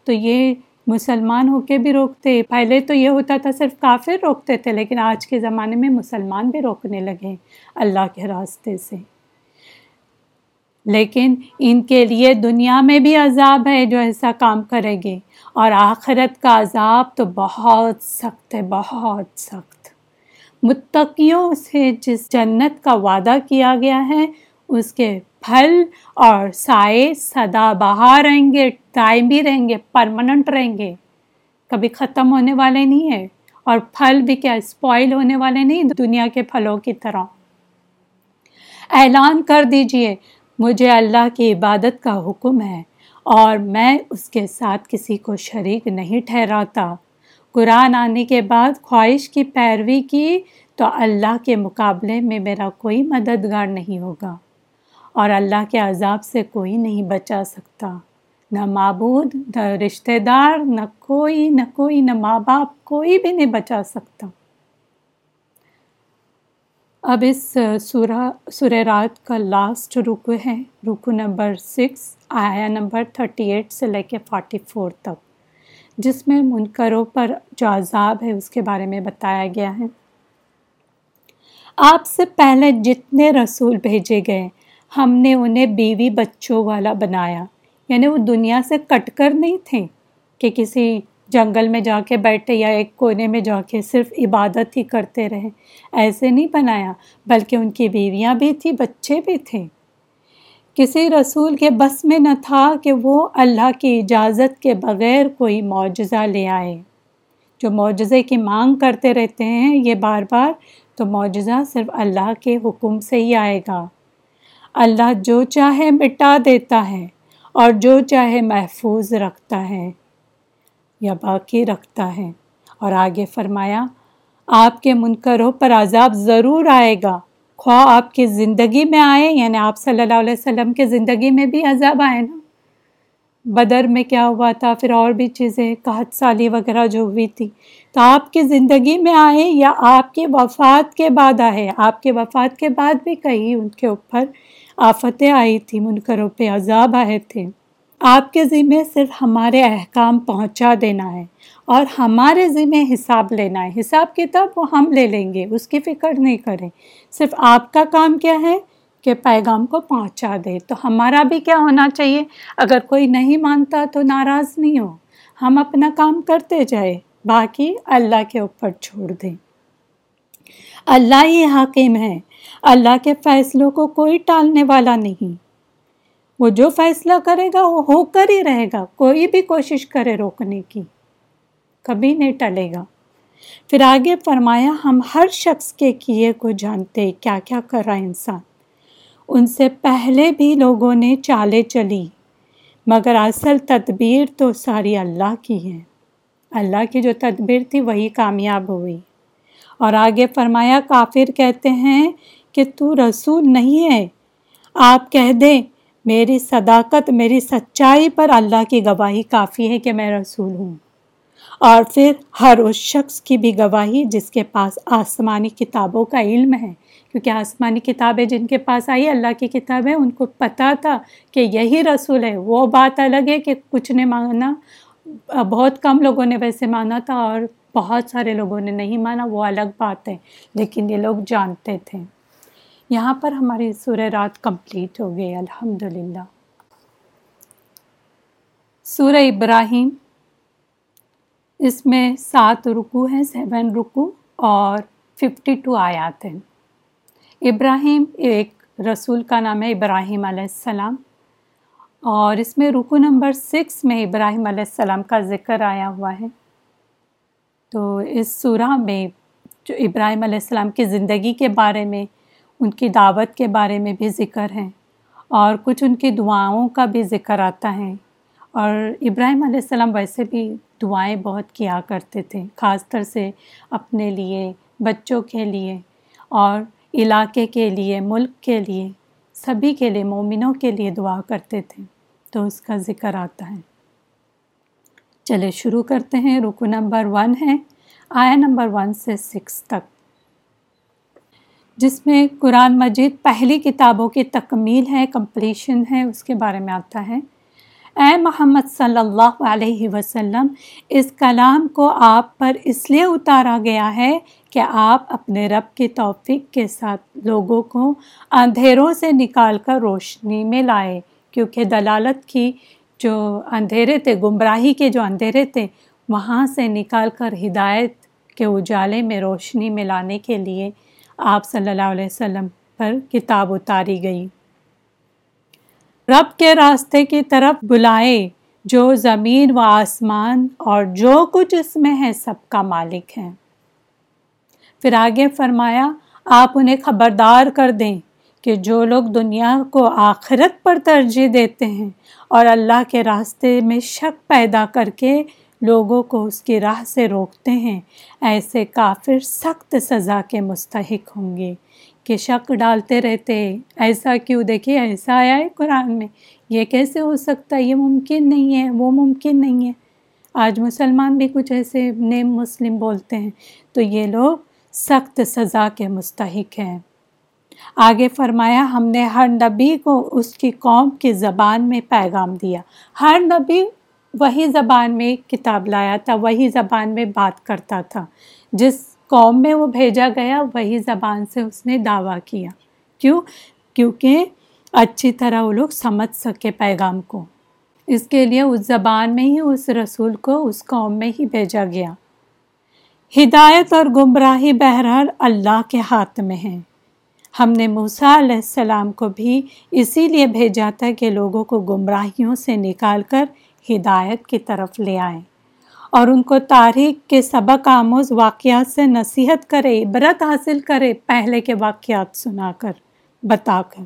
تو یہ مسلمان ہو کے بھی روکتے۔ پہلے تو یہ ہوتا تھا صرف کافر روکتے تھے، لیکن آج کے زمانے میں مسلمان بھی روکنے لگے اللہ کے راستے سے۔ لیکن ان کے لیے دنیا میں بھی عذاب ہے جو ایسا کام کرے گے اور آخرت کا عذاب تو بہت سخت ہے، بہت سخت۔ متقیوں سے جس جنت کا وعدہ کیا گیا ہے، اس کے پھل اور سائے سدا بہار رہیں گے۔ ٹائم بھی رہیں گے پرماننٹ رہیں گے۔ کبھی ختم ہونے والے نہیں ہیں اور پھل بھی کیا اسپوائل ہونے والے نہیں دنیا کے پھلوں کی طرح۔ اعلان کر دیجیے، مجھے اللہ کی عبادت کا حکم ہے اور میں اس کے ساتھ کسی کو شریک نہیں ٹھہراتا۔ قرآن آنے کے بعد خواہش کی پیروی کی تو اللہ کے مقابلے میں میرا کوئی مددگار نہیں ہوگا اور اللہ کے عذاب سے کوئی نہیں بچا سکتا۔ نہ معبود، نہ رشتہ دار، نہ کوئی نہ کوئی، نہ ماں باپ، کوئی بھی نہیں بچا سکتا۔ اب اس سورہ سورہ رات کا لاسٹ رکو ہے۔ رکو نمبر سکس آیا نمبر تھرٹی ایٹ سے لے کے فورٹی فور تک۔ جس میں منکروں پر جو عذاب ہے، اس کے بارے میں بتایا گیا ہے۔ آپ سے پہلے جتنے رسول بھیجے گئے، ہم نے انہیں بیوی بچوں والا بنایا۔ یعنی وہ دنیا سے کٹ کر نہیں تھے کہ کسی جنگل میں جا کے بیٹھے یا ایک کونے میں جا کے صرف عبادت ہی کرتے رہے، ایسے نہیں بنایا، بلکہ ان کی بیویاں بھی تھیں، بچے بھی تھے۔ کسی رسول کے بس میں نہ تھا کہ وہ اللہ کی اجازت کے بغیر کوئی معجزہ لے آئے۔ جو معجزے کی مانگ کرتے رہتے ہیں، یہ بار بار تو معجزہ صرف اللہ کے حکم سے ہی آئے گا۔ اللہ جو چاہے مٹا دیتا ہے۔ اور جو چاہے محفوظ رکھتا ہے یا باقی رکھتا ہے۔ اور آگے فرمایا، آپ کے منکروں پر عذاب ضرور آئے گا۔ خواہ آپ کی زندگی میں آئے یعنی آپ صلی اللہ علیہ وسلم کے زندگی میں بھی عذاب آئے نا۔ بدر میں کیا ہوا تھا؟ پھر اور بھی چیزیں، قحط سالی وغیرہ جو ہوئی تھی۔ تو آپ کی زندگی میں آئے یا آپ کی وفات کے بعد آئے؟ آپ کے وفات کے بعد بھی کہیں ان کے اوپر آفتیں آئی تھیں، منکروں پہ عذاب آئے تھے۔ آپ کے ذمے صرف ہمارے احکام پہنچا دینا ہے اور ہمارے ذمے حساب لینا ہے۔ حساب کتاب وہ ہم لے لیں گے، اس کی فکر نہیں کریں۔ صرف آپ کا کام کیا ہے کہ پیغام کو پہنچا دے تو ہمارا بھی کیا ہونا چاہیے؟ اگر کوئی نہیں مانتا تو ناراض نہیں ہو۔ ہم اپنا کام کرتے جائے باقی اللہ کے اوپر چھوڑ دیں۔ اللہ ہی حاکم ہے۔ اللہ کے فیصلوں کو کوئی ٹالنے والا نہیں۔ وہ جو فیصلہ کرے گا، وہ ہو کر ہی رہے گا، کوئی بھی کوشش کرے روکنے کی۔ کبھی نہیں ٹلے گا۔ پھر آگے فرمایا، ہم ہر شخص کے کیے کو جانتے، کیا کیا کر رہا انسان۔ ان سے پہلے بھی لوگوں نے چالیں چلی، مگر اصل تدبیر تو ساری اللہ کی ہے۔ اللہ کی جو تدبیر تھی، وہی کامیاب ہوئی۔ اور آگے فرمایا، کافر کہتے ہیں کہ تو رسول نہیں ہے۔ آپ کہہ دیں، میری صداقت، میری سچائی پر اللہ کی گواہی کافی ہے کہ میں رسول ہوں۔ اور پھر ہر اس شخص کی بھی گواہی جس کے پاس آسمانی کتابوں کا علم ہے۔ کیونکہ آسمانی کتابیں جن کے پاس آئی، اللہ کی کتابیں ان کو پتہ تھا کہ یہی رسول ہے۔ وہ بات الگ ہے کہ کچھ نے مانا، بہت کم لوگوں نے ویسے مانا تھا اور بہت سارے لوگوں نے نہیں مانا، وہ الگ بات ہے، لیکن یہ لوگ جانتے تھے۔ یہاں پر ہماری سورہ رات کمپلیٹ ہو گئی الحمد للہ سورہ ابراہیم، اس میں سات رکو ہیں، سیون رکو اور ففٹی ٹو آیات ہیں۔ ابراہیم ایک رسول کا نام ہے، ابراہیم علیہ السلام۔ اور اس میں رکو نمبر سکس میں ابراہیم علیہ السلام کا ذکر آیا ہوا ہے۔ تو اس سورہ میں جو ابراہیم علیہ السلام کی زندگی کے بارے میں، ان کی دعوت کے بارے میں بھی ذکر ہے اور کچھ ان کی دعاؤں کا بھی ذکر آتا ہے۔ اور ابراہیم علیہ السلام ویسے بھی دعائیں بہت کیا کرتے تھے، خاص طر سے اپنے لیے، بچوں کے لیے اور علاقے کے لیے، ملک کے لیے، سبھی کے لیے، مومنوں کے لیے دعا کرتے تھے۔ تو اس کا ذکر آتا ہے۔ چلے شروع کرتے ہیں۔ رکو نمبر ون ہے، آیا نمبر ون سے سکس تک۔ جس میں قرآن مجید پہلی کتابوں کی تکمیل ہے، کمپلیشن ہے، اس کے بارے میں آتا ہے۔ اے محمد صلی اللہ علیہ وسلم، اس کلام کو آپ پر اس لیے اتارا گیا ہے کہ آپ اپنے رب کی توفیق کے ساتھ لوگوں کو اندھیروں سے نکال کر روشنی میں لائے کیونکہ دلالت کی جو اندھیرے تھے، گمراہی کے جو اندھیرے تھے، وہاں سے نکال کر ہدایت کے اجالے میں روشنی میں لانے کے لیے آپ صلی اللہ علیہ وسلم پر کتاب اتاری گئی۔ رب کے راستے کی طرف بلائے جو زمین و آسمان اور جو کچھ اس میں ہے، سب کا مالک ہے۔ پھر آگے فرمایا، آپ انہیں خبردار کر دیں۔ کہ جو لوگ دنیا کو آخرت پر ترجیح دیتے ہیں اور اللہ کے راستے میں شک پیدا کر کے لوگوں کو اس کی راہ سے روکتے ہیں، ایسے کافر سخت سزا کے مستحق ہوں گے۔ کہ شک ڈالتے رہتے، ایسا کیوں؟ دیکھیے، ایسا آیا ہے قرآن میں۔ یہ کیسے ہو سکتا ہے؟ یہ ممکن نہیں ہے، وہ ممکن نہیں ہے۔ آج مسلمان بھی کچھ ایسے نیم مسلم بولتے ہیں۔ تو یہ لوگ سخت سزا کے مستحق ہیں۔ آگے فرمایا، ہم نے ہر نبی کو اس کی قوم کی زبان میں پیغام دیا۔ ہر نبی وہی زبان میں کتاب لایا تھا، وہی زبان میں بات کرتا تھا۔ جس قوم میں وہ بھیجا گیا، وہی زبان سے اس نے دعویٰ کیا۔ کیوں؟ کیونکہ اچھی طرح وہ لوگ سمجھ سکے پیغام کو۔ اس کے لیے اس زبان میں ہی، اس رسول کو اس قوم میں ہی بھیجا گیا۔ ہدایت اور گمراہی بہرحال اللہ کے ہاتھ میں ہے ہم نے موسیٰ علیہ السلام کو بھی اسی لیے بھیجا تھا کہ لوگوں کو گمراہیوں سے نکال کر ہدایت کی طرف لے آئیں اور ان کو تاریخ کے سبق آموز واقعات سے نصیحت کرے، عبرت حاصل کرے، پہلے کے واقعات سنا کر، بتا کر۔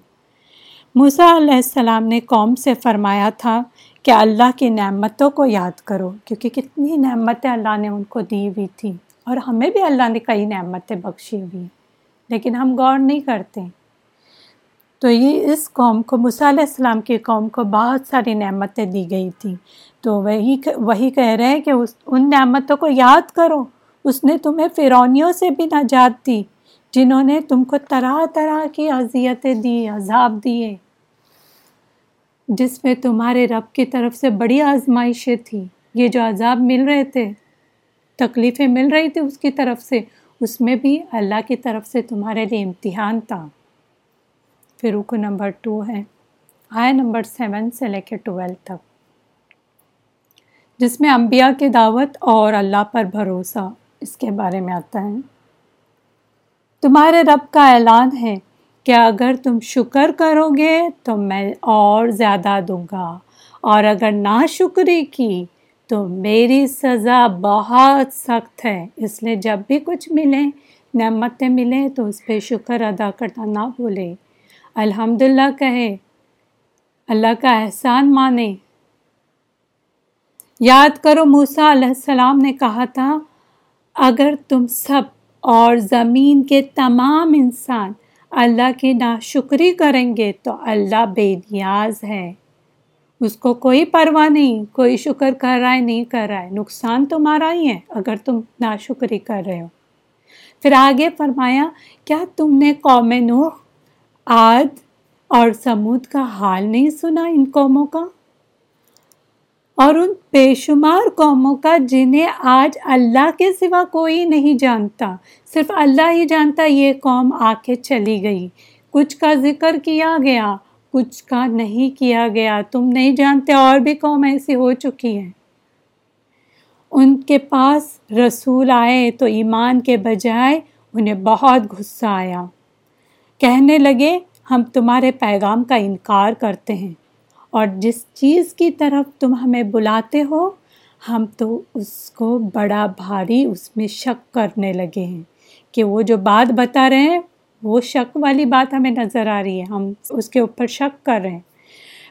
موسیٰ علیہ السلام نے قوم سے فرمایا تھا کہ اللہ کی نعمتوں کو یاد کرو، کیونکہ کتنی نعمتیں اللہ نے ان کو دی ہوئی تھیں اور ہمیں بھی اللہ نے کئی نعمتیں بخشی ہوئی ہیں۔ لیکن ہم غور نہیں کرتے۔ تو یہ اس قوم کو، موسیٰ علیہ السلام کی قوم کو بہت ساری نعمتیں دی گئی تھیں تو وہی وہی کہہ رہے ہیں کہ اس، ان نعمتوں کو یاد کرو۔ اس نے تمہیں فرونیوں سے بھی نجات دی، جنہوں نے تم کو طرح طرح کی اذیتیں دی، عذاب دیے۔ جس میں تمہارے رب کی طرف سے بڑی آزمائشیں تھیں۔ یہ جو عذاب مل رہے تھے، تکلیفیں مل رہی تھی اس کی طرف سے اس میں بھی اللہ کی طرف سے تمہارے لیے امتحان تھا۔ پھر رکو نمبر ٹو ہے۔ آیا نمبر سیون سے لے کے ٹویلو تک۔ جس میں انبیاء کی دعوت اور اللہ پر بھروسہ۔ اس کے بارے میں آتا ہے۔ تمہارے رب کا اعلان ہے کہ اگر تم شکر کرو گے تو میں اور زیادہ دوں گا۔ اور اگر نا شکری کی تو میری سزا بہت سخت ہے۔ اس لیے جب بھی کچھ ملیں نعمتیں ملیں تو اس پہ شکر ادا کرنا نہ بھولے۔ الحمد للہ کہے۔ اللہ کا احسان مانے۔ یاد کرو، موسیٰ علیہ السلام نے کہا تھا، اگر تم سب اور زمین کے تمام انسان اللہ کی ناشکری کریں گے، تو اللہ بے نیاز ہے۔ اس کو کوئی پرواہ نہیں، کوئی شکر کر رہا ہے، نہیں کر رہا ہے۔ نقصان تمہارا ہی ہے اگر تم ناشکری کر رہے ہو۔ پھر آگے فرمایا، کیا تم نے قوم نوح آد اور سمود کا حال نہیں سنا ان قوموں کا؟ اور ان بے شمار قوموں کا جنہیں آج اللہ کے سوا کوئی نہیں جانتا۔ صرف اللہ ہی جانتا یہ قوم آ کے چلی گئی۔ کچھ کا ذکر کیا گیا۔ کچھ کا نہیں کیا گیا۔ تم نہیں جانتے، اور بھی قوم ایسی ہو چکی ہے ان کے پاس رسول آئے تو ایمان کے بجائے انہیں بہت غصہ آیا۔ کہنے لگے، ہم تمہارے پیغام کا انکار کرتے ہیں، اور جس چیز کی طرف تم ہمیں بلاتے ہو، ہم تو اس کو بڑا بھاری اس میں شک کرنے لگے ہیں کہ وہ جو بات بتا رہے ہیں وہ شک والی بات ہمیں نظر آ رہی ہے، ہم اس کے اوپر شک کر رہے ہیں۔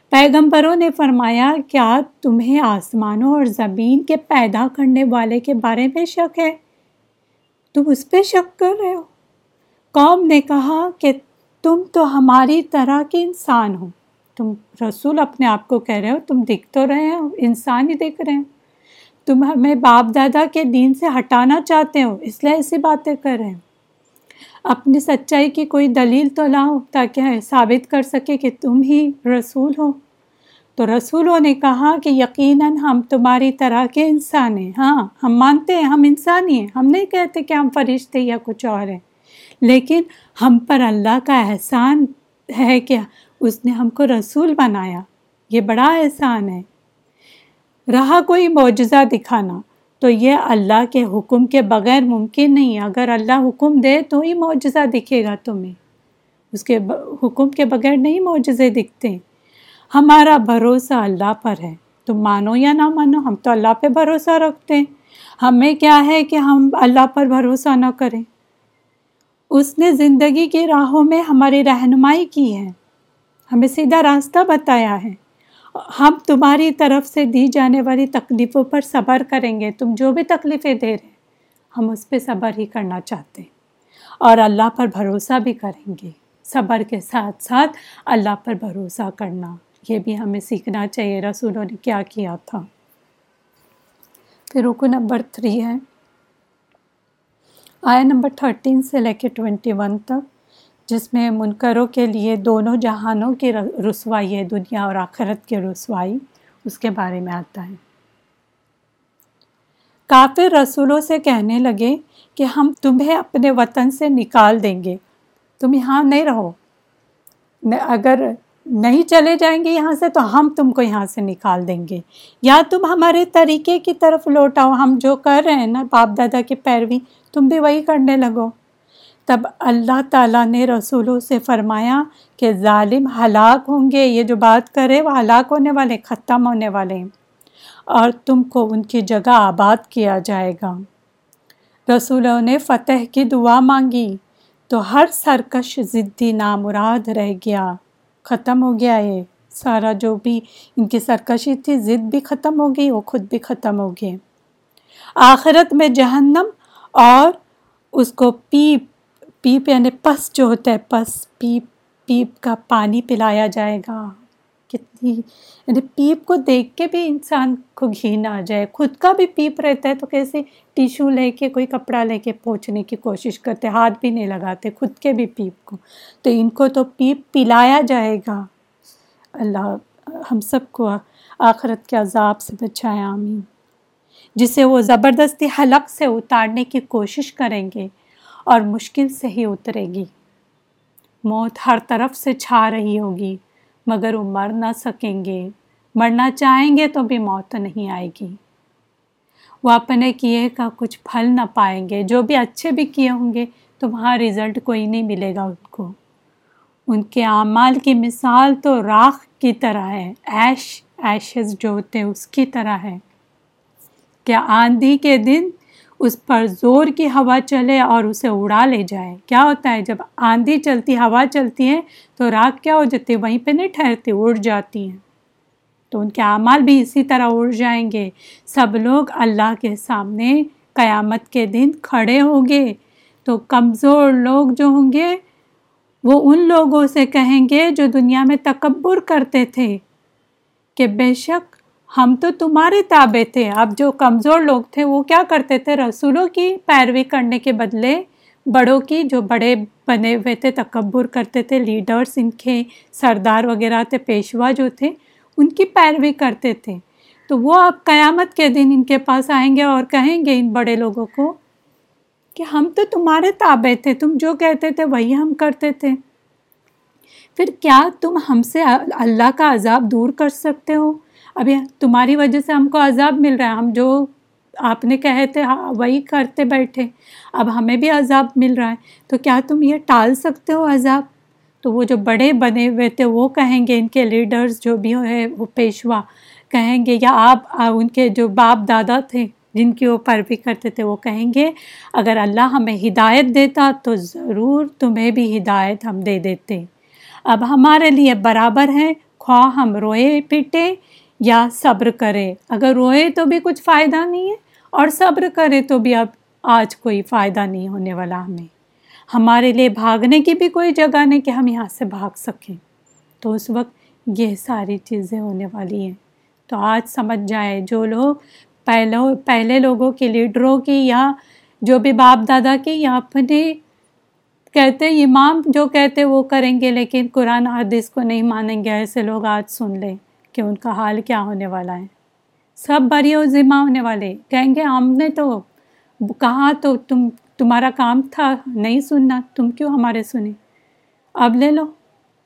پیغمبروں نے فرمایا، کیا تمہیں آسمانوں اور زمین کے پیدا کرنے والے کے بارے میں شک ہے؟ تم اس پہ شک کر رہے ہو۔ قوم نے کہا کہ تم تو ہماری طرح کے انسان ہو۔ تم رسول اپنے آپ کو کہہ رہے ہو، تم دکھ تو رہے ہو، انسان ہی دیکھ رہے ہیں تم ہمیں باپ دادا کے دین سے ہٹانا چاہتے ہو، اس لیے ایسی باتیں کر رہے ہیں اپنی سچائی کی کوئی دلیل تو لاؤ تاکہ ثابت کر سکے کہ تم ہی رسول ہو۔ تو رسولوں نے کہا کہ یقیناً ہم تمہاری طرح کے انسان ہیں۔ ہاں ہم مانتے ہیں، ہم انسان ہی ہیں۔ ہم نہیں کہتے کہ ہم فرشتے یا کچھ اور ہیں۔ لیکن ہم پر اللہ کا احسان ہے کہ اس نے ہم کو رسول بنایا۔ یہ بڑا احسان ہے۔ رہا کوئی معجزہ دکھانا۔ تو یہ اللہ کے حکم کے بغیر ممکن نہیں اگر اللہ حکم دے تو ہی معجزہ دکھے گا تمہیں۔ اس کے حکم کے بغیر نہیں معجزے دکھتے۔ ہمارا بھروسہ اللہ پر ہے۔ تم مانو یا نہ مانو، ہم تو اللہ پہ بھروسہ رکھتے ہیں۔ ہمیں کیا ہے کہ ہم اللہ پر بھروسہ نہ کریں۔ اس نے زندگی کی راہوں میں ہماری رہنمائی کی ہے۔ ہمیں سیدھا راستہ بتایا ہے۔ ہم تمہاری طرف سے دی جانے والی تکلیفوں پر صبر کریں گے، تم جو بھی تکلیفیں دے رہے ہم اس پہ صبر ہی کرنا چاہتے ہیں۔ اور اللہ پر بھروسہ بھی کریں گے۔ صبر کے ساتھ ساتھ اللہ پر بھروسہ کرنا، یہ بھی ہمیں سیکھنا چاہیے۔ رسولوں نے کیا کیا تھا؟ پھر رکو نمبر تھری ہے۔ آیا نمبر تھرٹین سے لے کے ٹوینٹی ون تک۔ جس میں منکروں کے لیے دونوں جہانوں کی رسوائی ہے، دنیا اور آخرت کی رسوائی، اس کے بارے میں آتا ہے۔ کافر رسولوں سے کہنے لگے کہ ہم تمہیں اپنے وطن سے نکال دیں گے۔ تم یہاں نہیں رہو۔ اگر نہیں چلے جائیں گے یہاں سے تو ہم تم کو یہاں سے نکال دیں گے۔ یا تم ہمارے طریقے کی طرف لوٹاؤ ہم جو کر رہے ہیں نا، باپ دادا کی پیروی، تم بھی وہی کرنے لگو۔ تب اللہ تعالیٰ نے رسولوں سے فرمایا کہ ظالم ہلاک ہوں گے، یہ جو بات کرے وہ ہلاک ہونے والے، ختم ہونے والے۔ اور تم کو ان کی جگہ آباد کیا جائے گا۔ رسولوں نے فتح کی دعا مانگی تو ہر سرکش ضدی نامراد رہ گیا۔ ختم ہو گیا یہ۔ سارا جو بھی ان کی سرکشی تھی ضد بھی ختم ہو گئی، وہ خود بھی ختم ہو گئے۔ آخرت میں جہنم اور اس کو پیپ پیپ یعنی پس جو ہوتا ہے، پس پیپ پیپ کا پانی پلایا جائے گا۔ کتنی یعنی پیپ کو دیکھ کے بھی انسان کو گھین آ جائے۔ خود کا بھی پیپ رہتا ہے تو کیسے ٹیشو لے کے، کوئی کپڑا لے کے پہنچنے کی کوشش کرتے، ہاتھ بھی نہیں لگاتے خود کے بھی پیپ کو۔ تو ان کو تو پیپ پلایا جائے گا۔ اللہ، ہم سب کو آخرت کے عذاب سے بچائے، آمین۔ جسے وہ زبردستی حلق سے اتارنے کی کوشش کریں گے اور مشکل سے ہی اترے گی۔ موت ہر طرف سے چھا رہی ہوگی، مگر وہ مر نہ سکیں گے۔ مرنا چاہیں گے تو بھی موت نہیں آئے گی۔ وہ اپنے کیے کا کچھ پھل نہ پائیں گے۔ جو بھی اچھے بھی کیے ہوں گے تو وہاں رزلٹ کوئی نہیں ملے گا ان کو۔ ان کے اعمال کی مثال تو راکھ کی طرح ہے، ایش، ایشز جو ہوتے ہیں، اس کی طرح ہے۔ کیا آندھی کے دن اس پر زور کی ہوا چلے اور اسے اڑا لے جائے۔ کیا ہوتا ہے؟ جب آندھی چلتی، ہوا چلتی ہے، تو راک کیا ہو جاتی ہے؟ وہیں پہ نہیں ٹھہرتی، اڑ جاتی ہیں۔ تو ان کے اعمال بھی اسی طرح اڑ جائیں گے۔ سب لوگ اللہ کے سامنے قیامت کے دن کھڑے ہوں گے۔ تو کمزور لوگ جو ہوں گے، وہ ان لوگوں سے کہیں گے جو دنیا میں تکبر کرتے تھے کہ بے شک ہم تو تمہارے تابع تھے۔ اب جو کمزور لوگ تھے، وہ کیا کرتے تھے؟ رسولوں کی پیروی کرنے کے بدلے بڑوں کی جو بڑے بنے ہوئے تھے، تکبر کرتے تھے، لیڈرز ان کے سردار وغیرہ تھے، پیشوا جو تھے، ان کی پیروی کرتے تھے۔ تو وہ اب قیامت کے دن ان کے پاس آئیں گے اور کہیں گے ان بڑے لوگوں کو کہ ہم تو تمہارے تابع تھے، تم جو کہتے تھے وہی ہم کرتے تھے۔ پھر کیا تم ہم سے اللہ کا عذاب دور کر سکتے ہو؟ ابھی تمہاری وجہ سے ہم کو عذاب مل رہا ہے۔ ہم جو آپ نے کہے تھے ہاں وہی کرتے بیٹھے۔ اب ہمیں بھی عذاب مل رہا ہے۔ تو کیا تم یہ ٹال سکتے ہو عذاب؟ تو وہ جو بڑے بنے ہوئے تھے، وہ کہیں گے ان کے لیڈرز جو بھی ہے وہ پیشوا کہیں گے، یا آپ ان کے جو باپ دادا تھے، جن کی وہ پیروی کرتے تھے، وہ کہیں گے، اگر اللہ ہمیں ہدایت دیتا تو ضرور تمہیں بھی ہدایت ہم دے دیتے۔ اب ہمارے لیے برابر ہے خواہ ہم روئے پیٹے یا صبر کرے۔ اگر روئے تو بھی کچھ فائدہ نہیں ہے اور صبر کرے تو بھی اب آج کوئی فائدہ نہیں ہونے والا ہمیں۔ ہمارے لیے بھاگنے کی بھی کوئی جگہ نہیں کہ ہم یہاں سے بھاگ سکیں۔ تو اس وقت یہ ساری چیزیں ہونے والی ہیں۔ تو آج سمجھ جائے جو لوگ پہلو، پہلے لوگوں کی لیڈروں کی یا جو بھی باپ دادا کی یا اپنے کہتے امام جو کہتے وہ کریں گے، لیکن قرآن حدیث کو نہیں مانیں گے، ایسے لوگ آج سن لیں۔ کہ ان کا حال کیا ہونے والا ہے۔ سب بری و ذمہ ہونے والے۔ کہیں گے ہم نے تو کہاں تو تم، تمہارا کام تھا نہیں سننا، تم کیوں ہمارے سنیں اب لے لو۔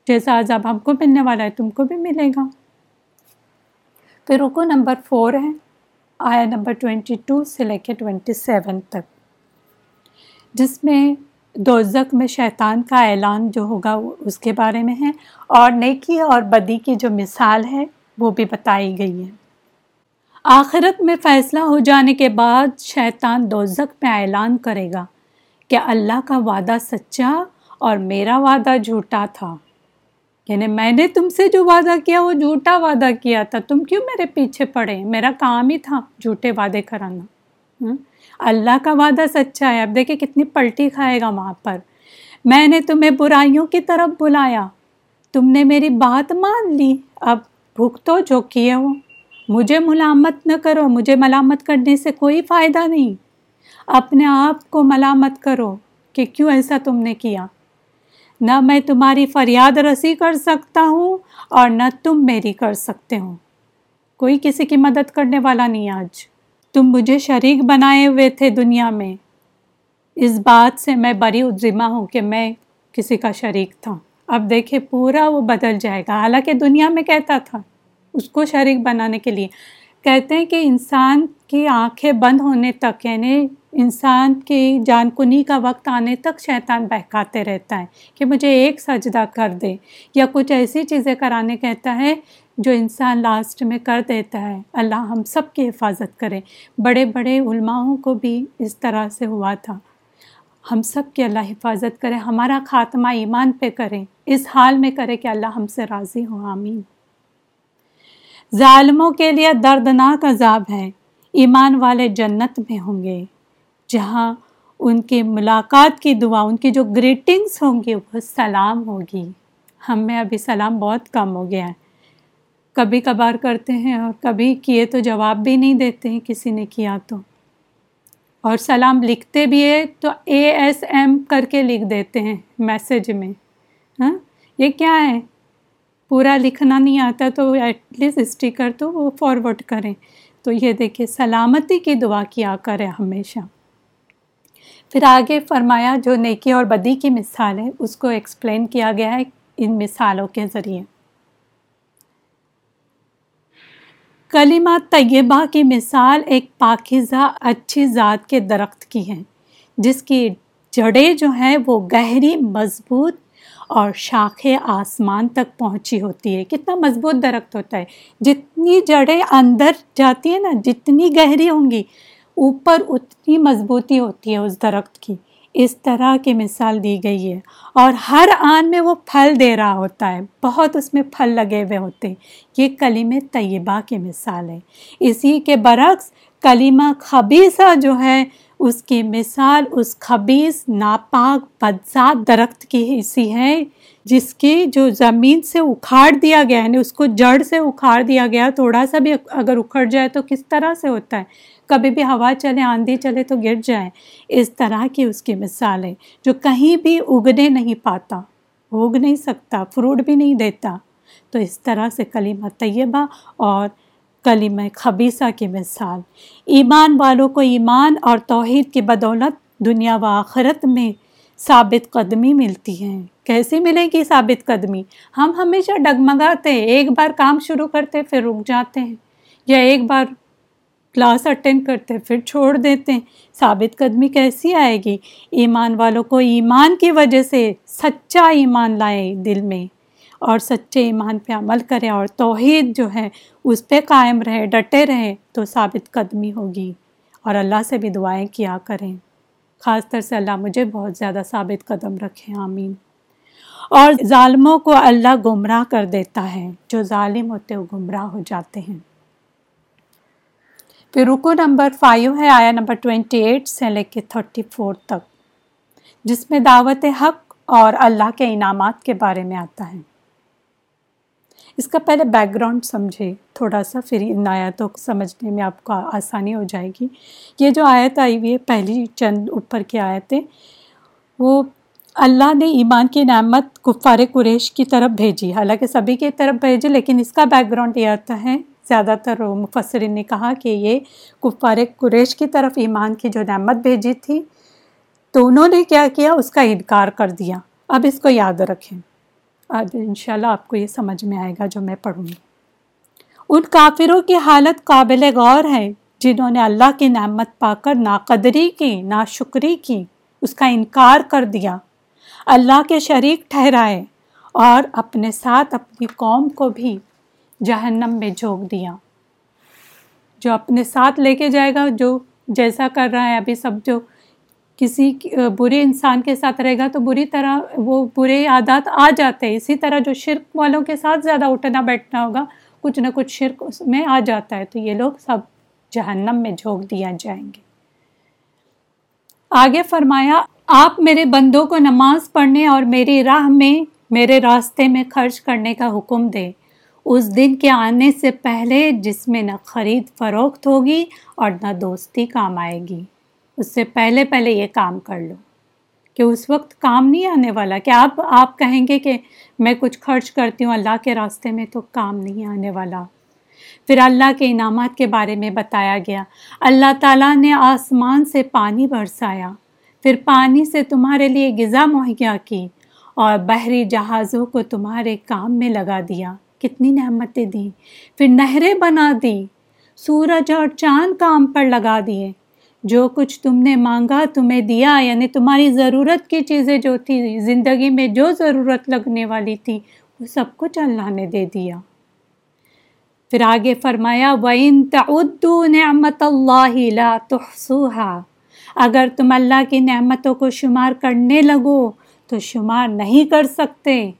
جیسا عذاب ہم کو ملنے والا ہے، تم کو بھی ملے گا۔ پھر رکو نمبر فور ہے، آیا نمبر ٹوینٹی ٹو سے لے کے ٹوینٹی سیون تک۔ جس میں دوزک میں شیطان کا اعلان جو ہوگا اس کے بارے میں ہے۔ اور نیکی اور بدی کی جو مثال ہے وہ بھی بتائی گئی ہے آخرت میں فیصلہ ہو جانے کے بعد شیطان دوزک میں اعلان کرے گا کہ اللہ کا وعدہ سچا اور میرا وعدہ جھوٹا تھا۔ یعنی میں نے تم سے جو وعدہ کیا وہ جھوٹا وعدہ کیا تھا۔ تم کیوں میرے پیچھے پڑے؟ میرا کام ہی تھا جھوٹے وعدے کرانا۔ اللہ کا وعدہ سچا ہے۔ اب دیکھیں کتنی پلٹی کھائے گا وہاں پر۔ میں نے تمہیں برائیوں کی طرف بلایا۔ تم نے میری بات مان لی۔ اب بھگتو جو کیے ہو مجھے ملامت نہ کرو، مجھے ملامت کرنے سے کوئی فائدہ نہیں۔ اپنے آپ کو ملامت کرو کہ کیوں ایسا تم نے کیا۔ نہ میں تمہاری فریاد رسی کر سکتا ہوں اور نہ تم میری کر سکتے ہو کوئی کسی کی مدد کرنے والا نہیں آج۔ تم مجھے شریک بنائے ہوئے تھے دنیا میں۔ اس بات سے میں بری ذمہ ہوں کہ میں کسی کا شریک تھا۔ اب دیکھے پورا وہ بدل جائے گا۔ حالانکہ دنیا میں کہتا تھا اس کو شریک بنانے کے لیے۔ کہتے ہیں کہ انسان کی آنکھیں بند ہونے تک یعنی انسان کی جان کنی کا وقت آنے تک شیطان بہکاتے رہتا ہے کہ مجھے ایک سجدہ کر دے۔ یا کچھ ایسی چیزیں کرانے کہتا ہے جو انسان لاسٹ میں کر دیتا ہے۔ اللہ ہم سب کی حفاظت کرے۔ بڑے بڑے علماؤں کو بھی اس طرح سے ہوا تھا۔ ہم سب کی اللہ حفاظت کرے، ہمارا خاتمہ ایمان پہ کریں اس حال میں کرے کہ اللہ ہم سے راضی ہو، آمین۔ ظالموں کے لیے دردناک عذاب ہے، ایمان والے جنت میں ہوں گے، جہاں ان کی ملاقات کی دعا، ان کی جو گریٹنگس ہوں گی، وہ سلام ہوگی۔ ہم میں ابھی سلام بہت کم ہو گیا ہے۔ کبھی کبھار کرتے ہیں اور کبھی کیے تو جواب بھی نہیں دیتے ہیں، کسی نے کیا تو۔ اور سلام لکھتے بھی ہے تو اے ایس ایم کر کے لکھ دیتے ہیں میسیج میں۔ ہاں؟ یہ کیا ہے؟ پورا لکھنا نہیں آتا تو ایٹ لیسٹ اسٹیکر تو وہ فارورڈ کریں۔ تو یہ دیکھیں، سلامتی کی دعا کیا کرے ہمیشہ۔ پھر آگے فرمایا، جو نیکی اور بدی کی مثال ہے، اس کو ایکسپلین کیا گیا ہے ان مثالوں کے ذریعے۔ کلمہ طیبہ کی مثال ایک پاکیزہ اچھی ذات کے درخت کی ہے جس کی جڑیں جو ہیں وہ گہری، مضبوط اور شاخیں آسمان تک پہنچی ہوتی ہے کتنا مضبوط درخت ہوتا ہے۔ جتنی جڑیں اندر جاتی ہیں نا، جتنی گہری ہوں گی، اوپر اتنی مضبوطی ہوتی ہے اس درخت کی۔ اس طرح کی مثال دی گئی ہے۔ اور ہر آن میں وہ پھل دے رہا ہوتا ہے۔ بہت اس میں پھل لگے ہوئے ہوتے ہیں۔ یہ کلیم طیبہ کی مثال ہے۔ اسی کے برعکس کلیمہ خبیصہ جو ہے، اس کی مثال اس خبیص ناپاک، بدذات درخت کی ایسی ہے، جس کی جو زمین سے اکھاڑ دیا گیا یعنی اس کو جڑ سے اکھاڑ دیا گیا، تھوڑا سا بھی اگر اکھڑ جائے تو کس طرح سے ہوتا ہے؟ کبھی بھی ہوا چلے، آندھی چلے تو گر جائیں۔ اس طرح کی اس کی مثال ہے جو کہیں بھی اگنے نہیں پاتا اگ نہیں سکتا، فروٹ بھی نہیں دیتا۔ تو اس طرح سے کلمہ طیبہ اور کلمہ خبیصہ کی مثال۔ ایمان والوں کو ایمان اور توحید کی بدولت دنیا و آخرت میں ثابت قدمی ملتی ہے کیسے ملے گی ثابت قدمی؟ ہم ہمیشہ ڈگمگاتے ہیں ایک بار کام شروع کرتے، پھر رک جاتے ہیں۔ یا ایک بار کلاس اٹینڈ کرتے پھر چھوڑ دیتے ہیں۔ ثابت قدمی کیسی آئے گی؟ ایمان والوں کو ایمان کی وجہ سے سچا ایمان لائے دل میں۔ اور سچے ایمان پہ عمل کرے اور توحید جو ہے، اس پہ قائم رہے ڈٹے رہے تو ثابت قدمی ہوگی۔ اور اللہ سے بھی دعائیں کیا کریں۔ خاص طر سے اللہ مجھے بہت زیادہ ثابت قدم رکھے۔ آمین۔ اور ظالموں کو اللہ گمراہ کر دیتا ہے۔ جو ظالم ہوتے وہ گمراہ ہو جاتے ہیں۔ پھر رکو نمبر فائیو ہے، آیا نمبر ٹوینٹی ایٹ سے لے کے تھرٹی فور تک، جس میں دعوت حق اور اللہ کے انعامات کے بارے میں آتا ہے۔ اس کا پہلے بیک گراؤنڈ سمجھے، تھوڑا سا پھر ان آیتوں کو سمجھنے میں آپ کو آسانی ہو جائے گی۔ یہ جو آیت آئی ہوئی ہے، پہلی چند اوپر کی آیتیں، وہ اللہ نے ایمان کی نعمت کفار قریش کی طرف بھیجی۔ حالانکہ سبھی کی طرف بھیجی، لیکن اس کا بیک گراؤنڈ یہ آتا ہے زیادہ تر مفسرین نے کہا کہ یہ کفار قریش کی طرف ایمان کی جو نعمت بھیجی تھی، تو انہوں نے کیا کیا؟ اس کا انکار کر دیا۔ اب اس کو یاد رکھیں۔ اب انشاءاللہ آپ کو یہ سمجھ میں آئے گا جو میں پڑھوں گی۔ ان کافروں کی حالت قابل غور ہے، جنہوں نے اللہ کی نعمت پا کر ناقدری کی، ناشکری کی، اس کا انکار کر دیا۔ اللہ کے شریک ٹھہرائے اور اپنے ساتھ اپنی قوم کو بھی جہنم میں جھونک دیا۔ جو اپنے ساتھ لے کے جائے گا، جو جیسا کر رہا ہے، ابھی سب جو کسی برے انسان کے ساتھ رہے گا، تو بری طرح وہ برے عادات آ جاتے ہیں۔ اسی طرح جو شرک والوں کے ساتھ زیادہ اٹھنا بیٹھنا ہوگا، کچھ نہ کچھ شرک اس میں آ جاتا ہے۔ تو یہ لوگ سب جہنم میں جھونک دیا جائیں گے۔ آگے فرمایا، آپ میرے بندوں کو نماز پڑھنے اور میری راہ میں، میرے راستے میں خرچ کرنے کا حکم دے اس دن کے آنے سے پہلے جس میں نہ خرید فروخت ہوگی اور نہ دوستی کام آئے گی۔ اس سے پہلے پہلے یہ کام کر لو۔ کہ اس وقت کام نہیں آنے والا۔ کہ آپ آپ کہیں گے کہ میں کچھ خرچ کرتی ہوں، اللہ کے راستے میں تو کام نہیں آنے والا۔ پھر اللہ کے انعامات کے بارے میں بتایا گیا۔ اللہ تعالیٰ نے آسمان سے پانی برسایا۔ پھر پانی سے تمہارے لیے غذا مہیا کی اور بحری جہازوں کو تمہارے کام میں لگا دیا۔ کتنی نعمتیں دیں۔ پھر نہریں بنا دی، سورج اور چاند کام پر لگا دیے۔ جو کچھ تم نے مانگا تمہیں دیا یعنی تمہاری ضرورت کی چیزیں جو تھی، زندگی میں جو ضرورت لگنے والی تھی، وہ سب کچھ اللہ نے دے دیا۔ پھر آگے فرمایا، وَإِن تَعُدُّوا نِعْمَةَ اللَّهِ لَا تُحْصُوهَا۔ اگر تم اللہ کی نعمتوں کو شمار کرنے لگو، تو شمار نہیں کر سکتے۔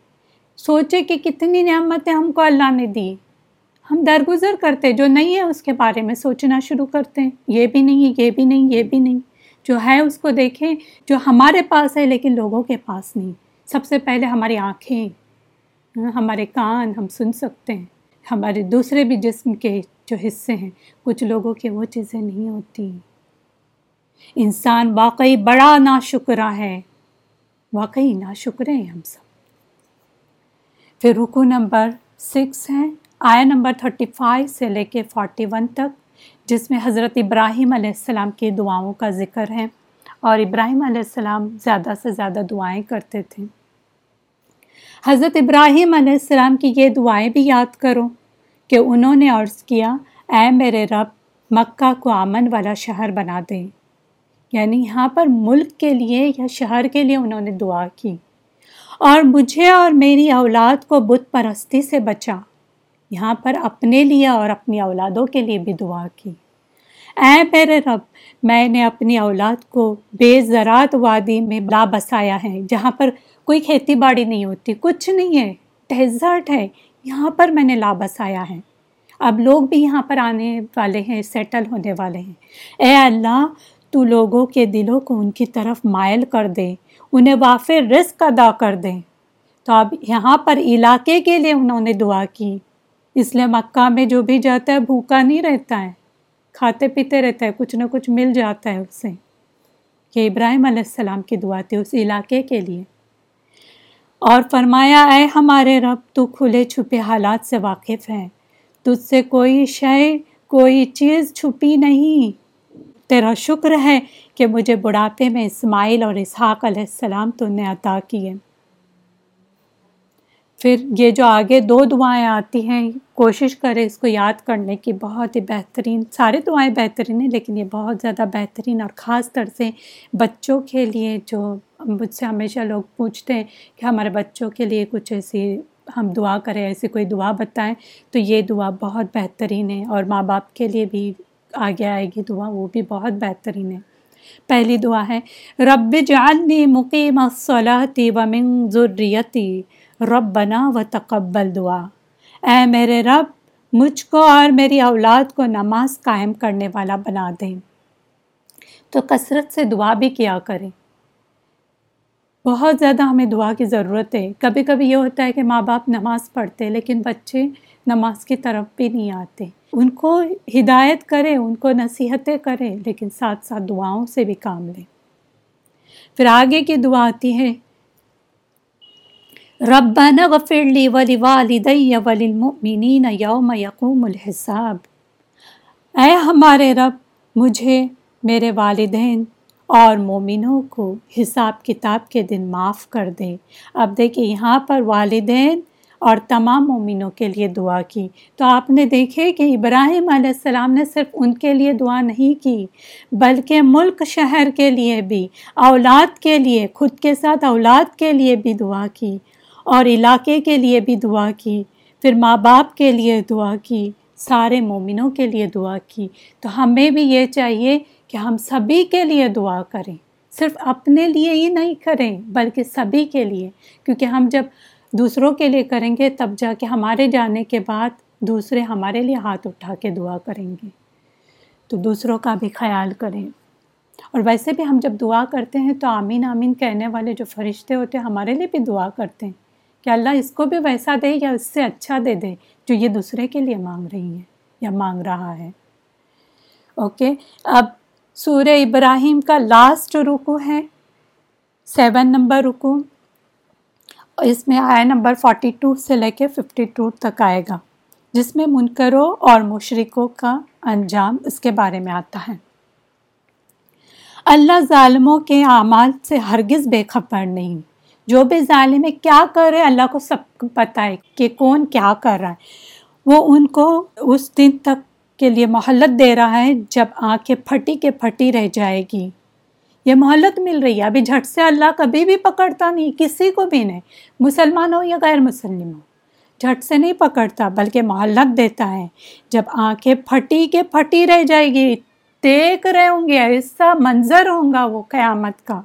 سوچے کہ کتنی نعمتیں ہم کو اللہ نے دی۔ ہم درگزر کرتے جو نہیں ہے، اس کے بارے میں سوچنا شروع کرتے ہیں۔ یہ بھی نہیں، یہ بھی نہیں، یہ بھی نہیں۔ جو ہے، اس کو دیکھیں، جو ہمارے پاس ہے، لیکن لوگوں کے پاس نہیں۔ سب سے پہلے ہماری آنکھیں، ہمارے کان ہم سن سکتے ہیں۔ ہمارے دوسرے بھی جسم کے جو حصے ہیں، کچھ لوگوں کے وہ چیزیں نہیں ہوتی۔ انسان واقعی بڑا نا شکرہ ہے۔ واقعی ناشکرے ہیں ہم سب۔ پھر رکو نمبر سکس ہے آیا نمبر تھرٹی فائیو سے لے کے فورٹی ون تک، جس میں حضرت ابراہیم علیہ السلام کی دعاؤں کا ذکر ہے اور ابراہیم علیہ السلام زیادہ سے زیادہ دعائیں کرتے تھے۔ حضرت ابراہیم علیہ السلام کی یہ دعائیں بھی یاد کرو کہ انہوں نے عرض کیا، اے میرے رب، مکہ کو امن والا شہر بنا دیں یعنی یہاں پر ملک کے لیے یا شہر کے لیے انہوں نے دعا کی۔ اور مجھے اور میری اولاد کو بت پرستی سے بچا۔ یہاں پر اپنے لیے اور اپنی اولادوں کے لیے بھی دعا کی۔ اے میرے رب، میں نے اپنی اولاد کو بے زراعت وادی میں لا بسایا ہے، جہاں پر کوئی کھیتی باڑی نہیں ہوتی، کچھ نہیں ہے، ڈیزرٹ ہے، یہاں پر میں نے لا بسایا ہے۔ اب لوگ بھی یہاں پر آنے والے ہیں، سیٹل ہونے والے ہیں۔ اے اللہ، تو لوگوں کے دلوں کو ان کی طرف مائل کر دے۔ انہیں وافر رزق ادا کر دیں۔ تو اب یہاں پر علاقے کے لیے انہوں نے دعا کی۔ اس لیے مکہ میں جو بھی جاتا ہے، بھوکا نہیں رہتا ہے۔ کھاتے پیتے رہتا ہے، کچھ نہ کچھ مل جاتا ہے اسے۔ یہ ابراہیم علیہ السلام کی دعا تھی اس علاقے کے لیے۔ اور فرمایا، اے ہمارے رب، تو کھلے چھپے حالات سے واقف ہے تجھ سے کوئی شے، کوئی چیز چھپی نہیں۔ تیرا شکر ہے کہ مجھے بڑھاپے میں اسماعیل اور اسحاق علیہ السلام تو نے عطا کیے۔ پھر یہ جو آگے دو دعائیں آتی ہیں، کوشش کرے اس کو یاد کرنے کی، بہت ہی بہترین، سارے دعائیں بہترین ہیں، لیکن یہ بہت زیادہ بہترین اور خاص طر سے بچوں کے لیے جو مجھ سے ہمیشہ لوگ پوچھتے ہیں کہ ہمارے بچوں کے لیے کچھ ایسی ہم دعا کریں، ایسی کوئی دعا بتائیں، تو یہ دعا بہت بہترین ہے اور ماں باپ کے لیے بھی آگے آئے گی دعا، وہ بھی بہت بہترین ہے۔ پہلی دعا ہے۔ رب جعلنی مقیم الصلاة ومن ذریتی۔ رب بنا و تقبل دعا۔ اے میرے رب، مجھ کو اور میری اولاد کو نماز قائم کرنے والا بنا دیں تو کثرت سے دعا بھی کیا کریں۔ بہت زیادہ ہمیں دعا کی ضرورت ہے۔ کبھی کبھی یہ ہوتا ہے کہ ماں باپ نماز پڑھتے لیکن بچے نماز کی طرف بھی نہیں آتے۔ ان کو ہدایت کرے، ان کو نصیحتیں کرے، لیکن ساتھ ساتھ دعاؤں سے بھی کام لیں پھر آگے کی دعا آتی ہے، ربنا غفر لی ولی والدی وللمؤمنین یوم یقوم الحساب۔ اے ہمارے رب، مجھے، میرے والدین اور مومنوں کو حساب کتاب کے دن معاف کر دے۔ اب دیکھیں یہاں پر والدین اور تمام مومنوں کے لیے دعا کی۔ تو آپ نے دیکھے کہ ابراہیم علیہ السلام نے صرف ان کے لیے دعا نہیں کی، بلکہ ملک شہر کے لیے بھی، اولاد کے لیے، خود کے ساتھ اولاد کے لیے بھی دعا کی اور علاقے کے لیے بھی دعا کی، پھر ماں باپ کے لیے دعا کی، سارے مومنوں کے لیے دعا کی۔ تو ہمیں بھی یہ چاہیے کہ ہم سبھی کے لیے دعا کریں۔ صرف اپنے لیے ہی نہیں کریں، بلکہ سبھی کے لیے۔ کیونکہ ہم جب دوسروں کے لیے کریں گے، تب جا کے ہمارے جانے کے بعد دوسرے ہمارے لیے ہاتھ اٹھا کے دعا کریں گے۔ تو دوسروں کا بھی خیال کریں۔ اور ویسے بھی ہم جب دعا کرتے ہیں تو آمین آمین کہنے والے جو فرشتے ہوتے ہیں ہمارے لیے بھی دعا کرتے ہیں کہ اللہ اس کو بھی ویسا دے یا اس سے اچھا دے دے جو یہ دوسرے کے لیے مانگ رہی ہیں یا مانگ رہا ہے۔ اوکے، اب سورہ ابراہیم کا لاسٹ رکو ہے۔ سیون نمبر رکو اس میں آیا نمبر فورٹی ٹو سے لے کے ففٹی ٹو تک آئے گا، جس میں منکروں اور مشرقوں کا انجام اس کے بارے میں آتا ہے۔ اللہ ظالموں کے اعمال سے ہرگز بے خبر نہیں۔ جو بھی ظالم ہے، کیا کر رہے اللہ کو سب کو پتہ ہے کہ کون کیا کر رہا ہے۔ وہ ان کو اس دن تک کے لیے مہلت دے رہا ہے جب آنکھیں پھٹی کے پھٹی رہ جائے گی۔ یہ مہلت مل رہی ہے۔ ابھی جھٹ سے اللہ کبھی بھی پکڑتا نہیں، کسی کو بھی نہیں۔ مسلمان ہو یا غیر مسلم ہو، جھٹ سے نہیں پکڑتا، بلکہ مہلت دیتا ہے۔ جب آنکھیں پھٹی کے پھٹی رہ جائے گی، دیکھ رہے ہوں گے، ایسا منظر ہوگا وہ قیامت کا۔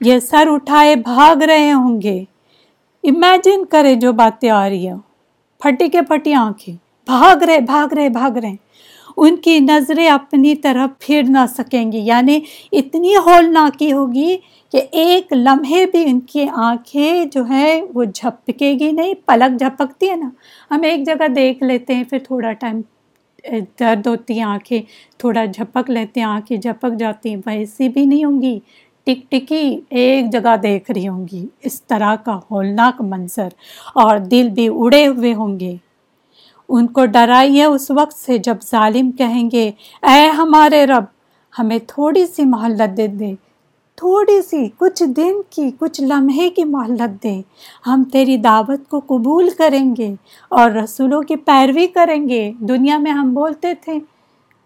یہ سر اٹھائے بھاگ رہے ہوں گے۔ امیجن کرے جو باتیں آ رہی ہیں پھٹی کے پھٹی آنکھیں۔ بھاگ رہے بھاگ رہے بھاگ رہے۔ ان کی نظریں اپنی طرف پھر نہ سکیں گی۔ یعنی اتنی ہولناکی ہوگی کہ ایک لمحے بھی ان کی آنکھیں جو ہے وہ جھپکے گی نہیں، پلک جھپکتی ہے نا۔ ہم ایک جگہ دیکھ لیتے ہیں، پھر تھوڑا ٹائم درد ہوتی ہیں آنکھیں، تھوڑا جھپک لیتے ہیں، آنکھیں جھپک جاتی ہیں، ویسی بھی نہیں ہوں گی۔ ٹک ٹکی ایک جگہ دیکھ رہی ہوں گی۔ اس طرح کا ہولناک منظر اور دل بھی اڑے ہوئے ہوں گے۔ ان کو ڈرائیے اس وقت سے جب ظالم کہیں گے، اے ہمارے رب، ہمیں تھوڑی سی مہلت دے دے، تھوڑی سی، کچھ دن کی، کچھ لمحے کی مہلت دے۔ ہم تیری دعوت کو قبول کریں گے اور رسولوں کی پیروی کریں گے۔ دنیا میں ہم بولتے تھے،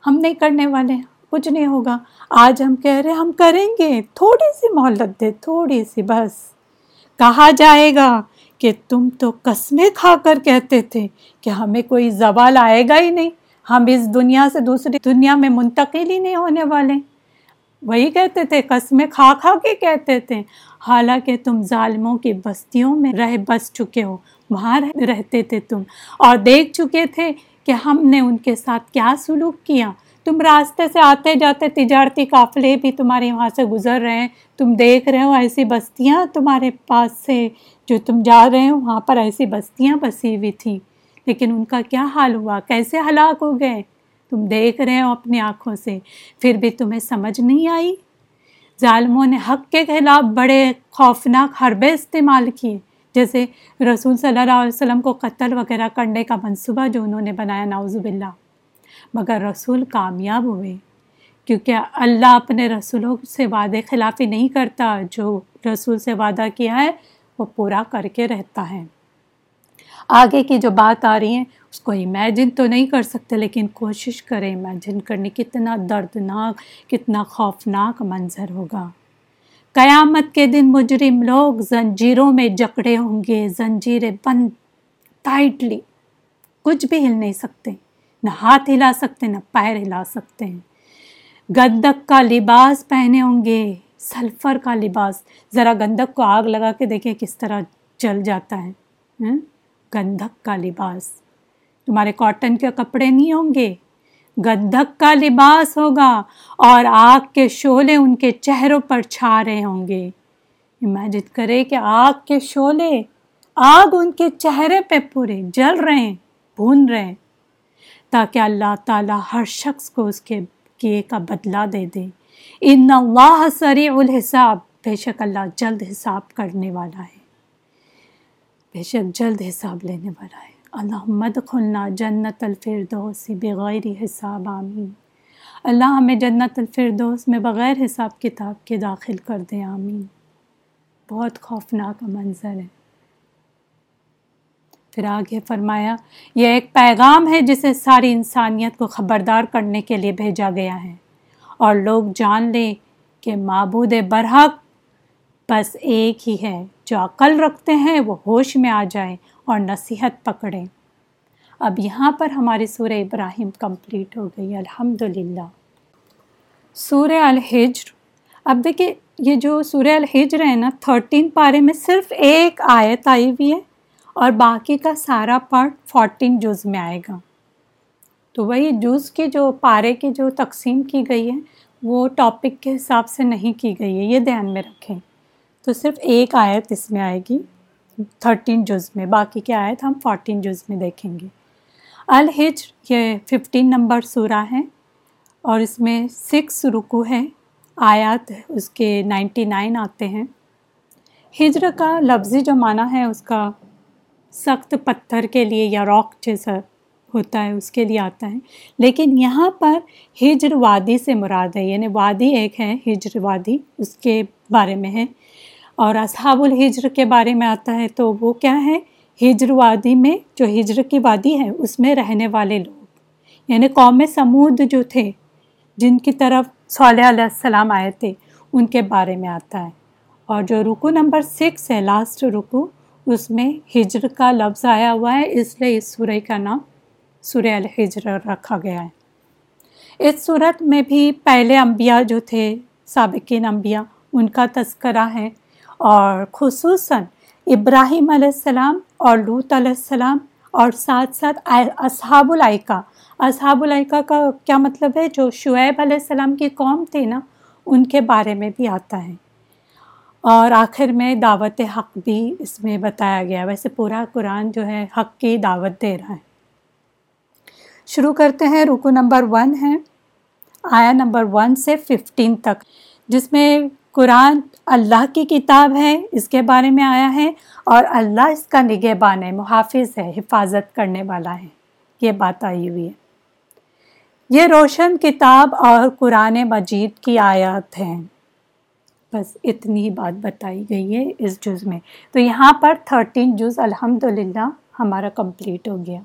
ہم نہیں کرنے والے، کچھ نہیں ہوگا۔ آج ہم کہہ رہے ہم کریں گے۔ تھوڑی سی مہلت دے، تھوڑی سی بس۔ کہا جائے گا کہ تم تو قسمیں کھا کر کہتے تھے کہ ہمیں کوئی زوال آئے گا ہی نہیں۔ ہم اس دنیا سے دوسری دنیا میں منتقل ہی نہیں ہونے والے۔ وہی کہتے تھے، قسمیں کھا کھا کے کہتے تھے۔ حالانکہ تم ظالموں کی بستیوں میں رہ بس چکے ہو، وہاں رہتے تھے تم۔ اور دیکھ چکے تھے کہ ہم نے ان کے ساتھ کیا سلوک کیا۔ تم راستے سے آتے جاتے، تجارتی قافلے بھی تمہارے وہاں سے گزر رہے ہیں۔ تم دیکھ رہے ہو ایسی بستیاں تمہارے پاس سے۔ جو تم جا رہے ہو، وہاں پر ایسی بستیاں بسی ہوئی تھیں۔ لیکن ان کا کیا حال ہوا؟ کیسے ہلاک ہو گئے؟ تم دیکھ رہے ہو اپنی آنکھوں سے۔ پھر بھی تمہیں سمجھ نہیں آئی؟ ظالموں نے حق کے خلاف بڑے خوفناک حربے استعمال کیے، جیسے رسول صلی اللہ علیہ وسلم کو قتل وغیرہ کرنے کا منصوبہ جو انہوں نے بنایا، نعوذ باللہ۔ مگر رسول کامیاب ہوئے۔ کیونکہ اللہ اپنے رسولوں سے وعدے خلافی نہیں کرتا، جو رسول سے وعدہ کیا ہے وہ پورا کر کے رہتا ہے۔ آگے کی جو بات آ رہی ہے اس کو امیجن تو نہیں کر سکتے، لیکن کوشش کریں امیجن کرنے، کتنا دردناک، کتنا خوفناک منظر ہوگا۔ قیامت کے دن مجرم لوگ زنجیروں میں جکڑے ہوں گے، زنجیریں بند ٹائٹلی کچھ بھی ہل نہیں سکتے، نہ ہاتھ ہلا سکتے، نہ پیر ہلا سکتے۔ ہیں گندک کا لباس پہنے ہوں گے سلفر کا لباس۔ ذرا گندک کو آگ لگا کے دیکھیں کس طرح جل جاتا ہے۔ گندک کا لباس۔ تمہارے کاٹن کے کپڑے نہیں ہوں گے۔ گندک کا لباس ہوگا اور آگ کے شعلے ان کے چہروں پر چھا رہے ہوں گے۔ امیجن کرے کہ آگ کے شعلے، آگ ان کے چہرے پہ پورے جل رہے ہیں، بھون رہے ہیں۔ تاکہ اللہ تعالیٰ ہر شخص کو اس کے کیے کا بدلہ دے دے۔ ان اللہ سریع الحساب۔ بے شک اللہ جلد حساب کرنے والا ہے۔ بے شک جلد حساب لینے والا ہے۔ اللہ مد کھلنا جنت الفردوس بغیر حساب، آمین۔ اللہ ہمیں جنت الفردوس میں بغیر حساب کتاب کے داخل کر دے، آمین۔ بہت خوفناک منظر ہے۔ پھر آگے فرمایا، یہ ایک پیغام ہے جسے ساری انسانیت کو خبردار کرنے کے لیے بھیجا گیا ہے۔ اور لوگ جان لیں کہ معبود برحق بس ایک ہی ہے۔ جو عقل رکھتے ہیں وہ ہوش میں آ جائیں اور نصیحت پکڑیں۔ اب یہاں پر ہماری سورہ ابراہیم کمپلیٹ ہو گئی الحمد للہ سورہ الحجر، اب دیکھیے یہ جو سورہ الحجر ہے نا، تھرٹین پارے میں صرف ایک آیت آئی ہوئی ہے اور باقی کا سارا پارٹ فورٹین جز میں آئے گا۔ تو وہی جز کی جو پارے کی جو تقسیم کی گئی ہے، وہ ٹاپک کے حساب سے نہیں کی گئی ہے، یہ دھیان میں رکھیں۔ تو صرف ایک آیت اس میں آئے گی تھرٹین جز میں۔ باقی کے آیت ہم فورٹین جز میں دیکھیں گے۔ الحج یہ ففٹین نمبر سورہ ہے اور اس میں سکس رکو ہے، آیات اس کے نائنٹی نائن آتے ہیں۔ ہجر کا لفظی جو معنی ہے، اس کا سخت پتھر کے لیے یا راک جیسا ہوتا ہے، اس کے لیے آتا ہے۔ لیکن یہاں پر ہجر وادی سے مراد ہے یعنی وادی ایک ہے، ہجر وادی اس کے بارے میں ہے۔ اور اصحاب الحجر کے بارے میں آتا ہے تو وہ کیا ہے؟ ہجر وادی میں جو ہجر کی وادی ہے، اس میں رہنے والے لوگ یعنی قوم سمود جو تھے، جن کی طرف صلی علیہ السلام آئے تھے، ان کے بارے میں آتا ہے۔ اور جو رکو نمبر سکس ہے لاسٹ رکو، اس میں ہجر کا لفظ آیا ہوا ہے، اس لیے اس سورہ کا نام سورہ الحجر رکھا گیا ہے۔ اس صورت میں بھی پہلے انبیاء جو تھے، سابقین انبیاء، ان کا تذکرہ ہے اور خصوصاً ابراہیم علیہ السلام اور لوت علیہ السلام اور ساتھ ساتھ اصحاب الائکہ۔ اصحاب الائکہ کا کیا مطلب ہے؟ جو شعیب علیہ السلام کی قوم تھی نا، ان کے بارے میں بھی آتا ہے۔ اور آخر میں دعوت حق بھی اس میں بتایا گیا۔ ویسے پورا قرآن جو ہے، حق کی دعوت دے رہا ہے۔ شروع کرتے ہیں۔ رکو نمبر ون ہے آیا نمبر ون سے ففٹین تک، جس میں قرآن اللہ کی کتاب ہے، اس کے بارے میں آیا ہے، اور اللہ اس کا نگہبان ہے، محافظ ہے، حفاظت کرنے والا ہے۔ یہ بات آئی ہوئی ہے۔ یہ روشن کتاب اور قرآن مجید کی آیات ہیں۔ بس اتنی بات بتائی گئی ہے اس جز میں۔ تو یہاں پر تھرٹین جز الحمد للہ ہمارا کمپلیٹ ہو گیا۔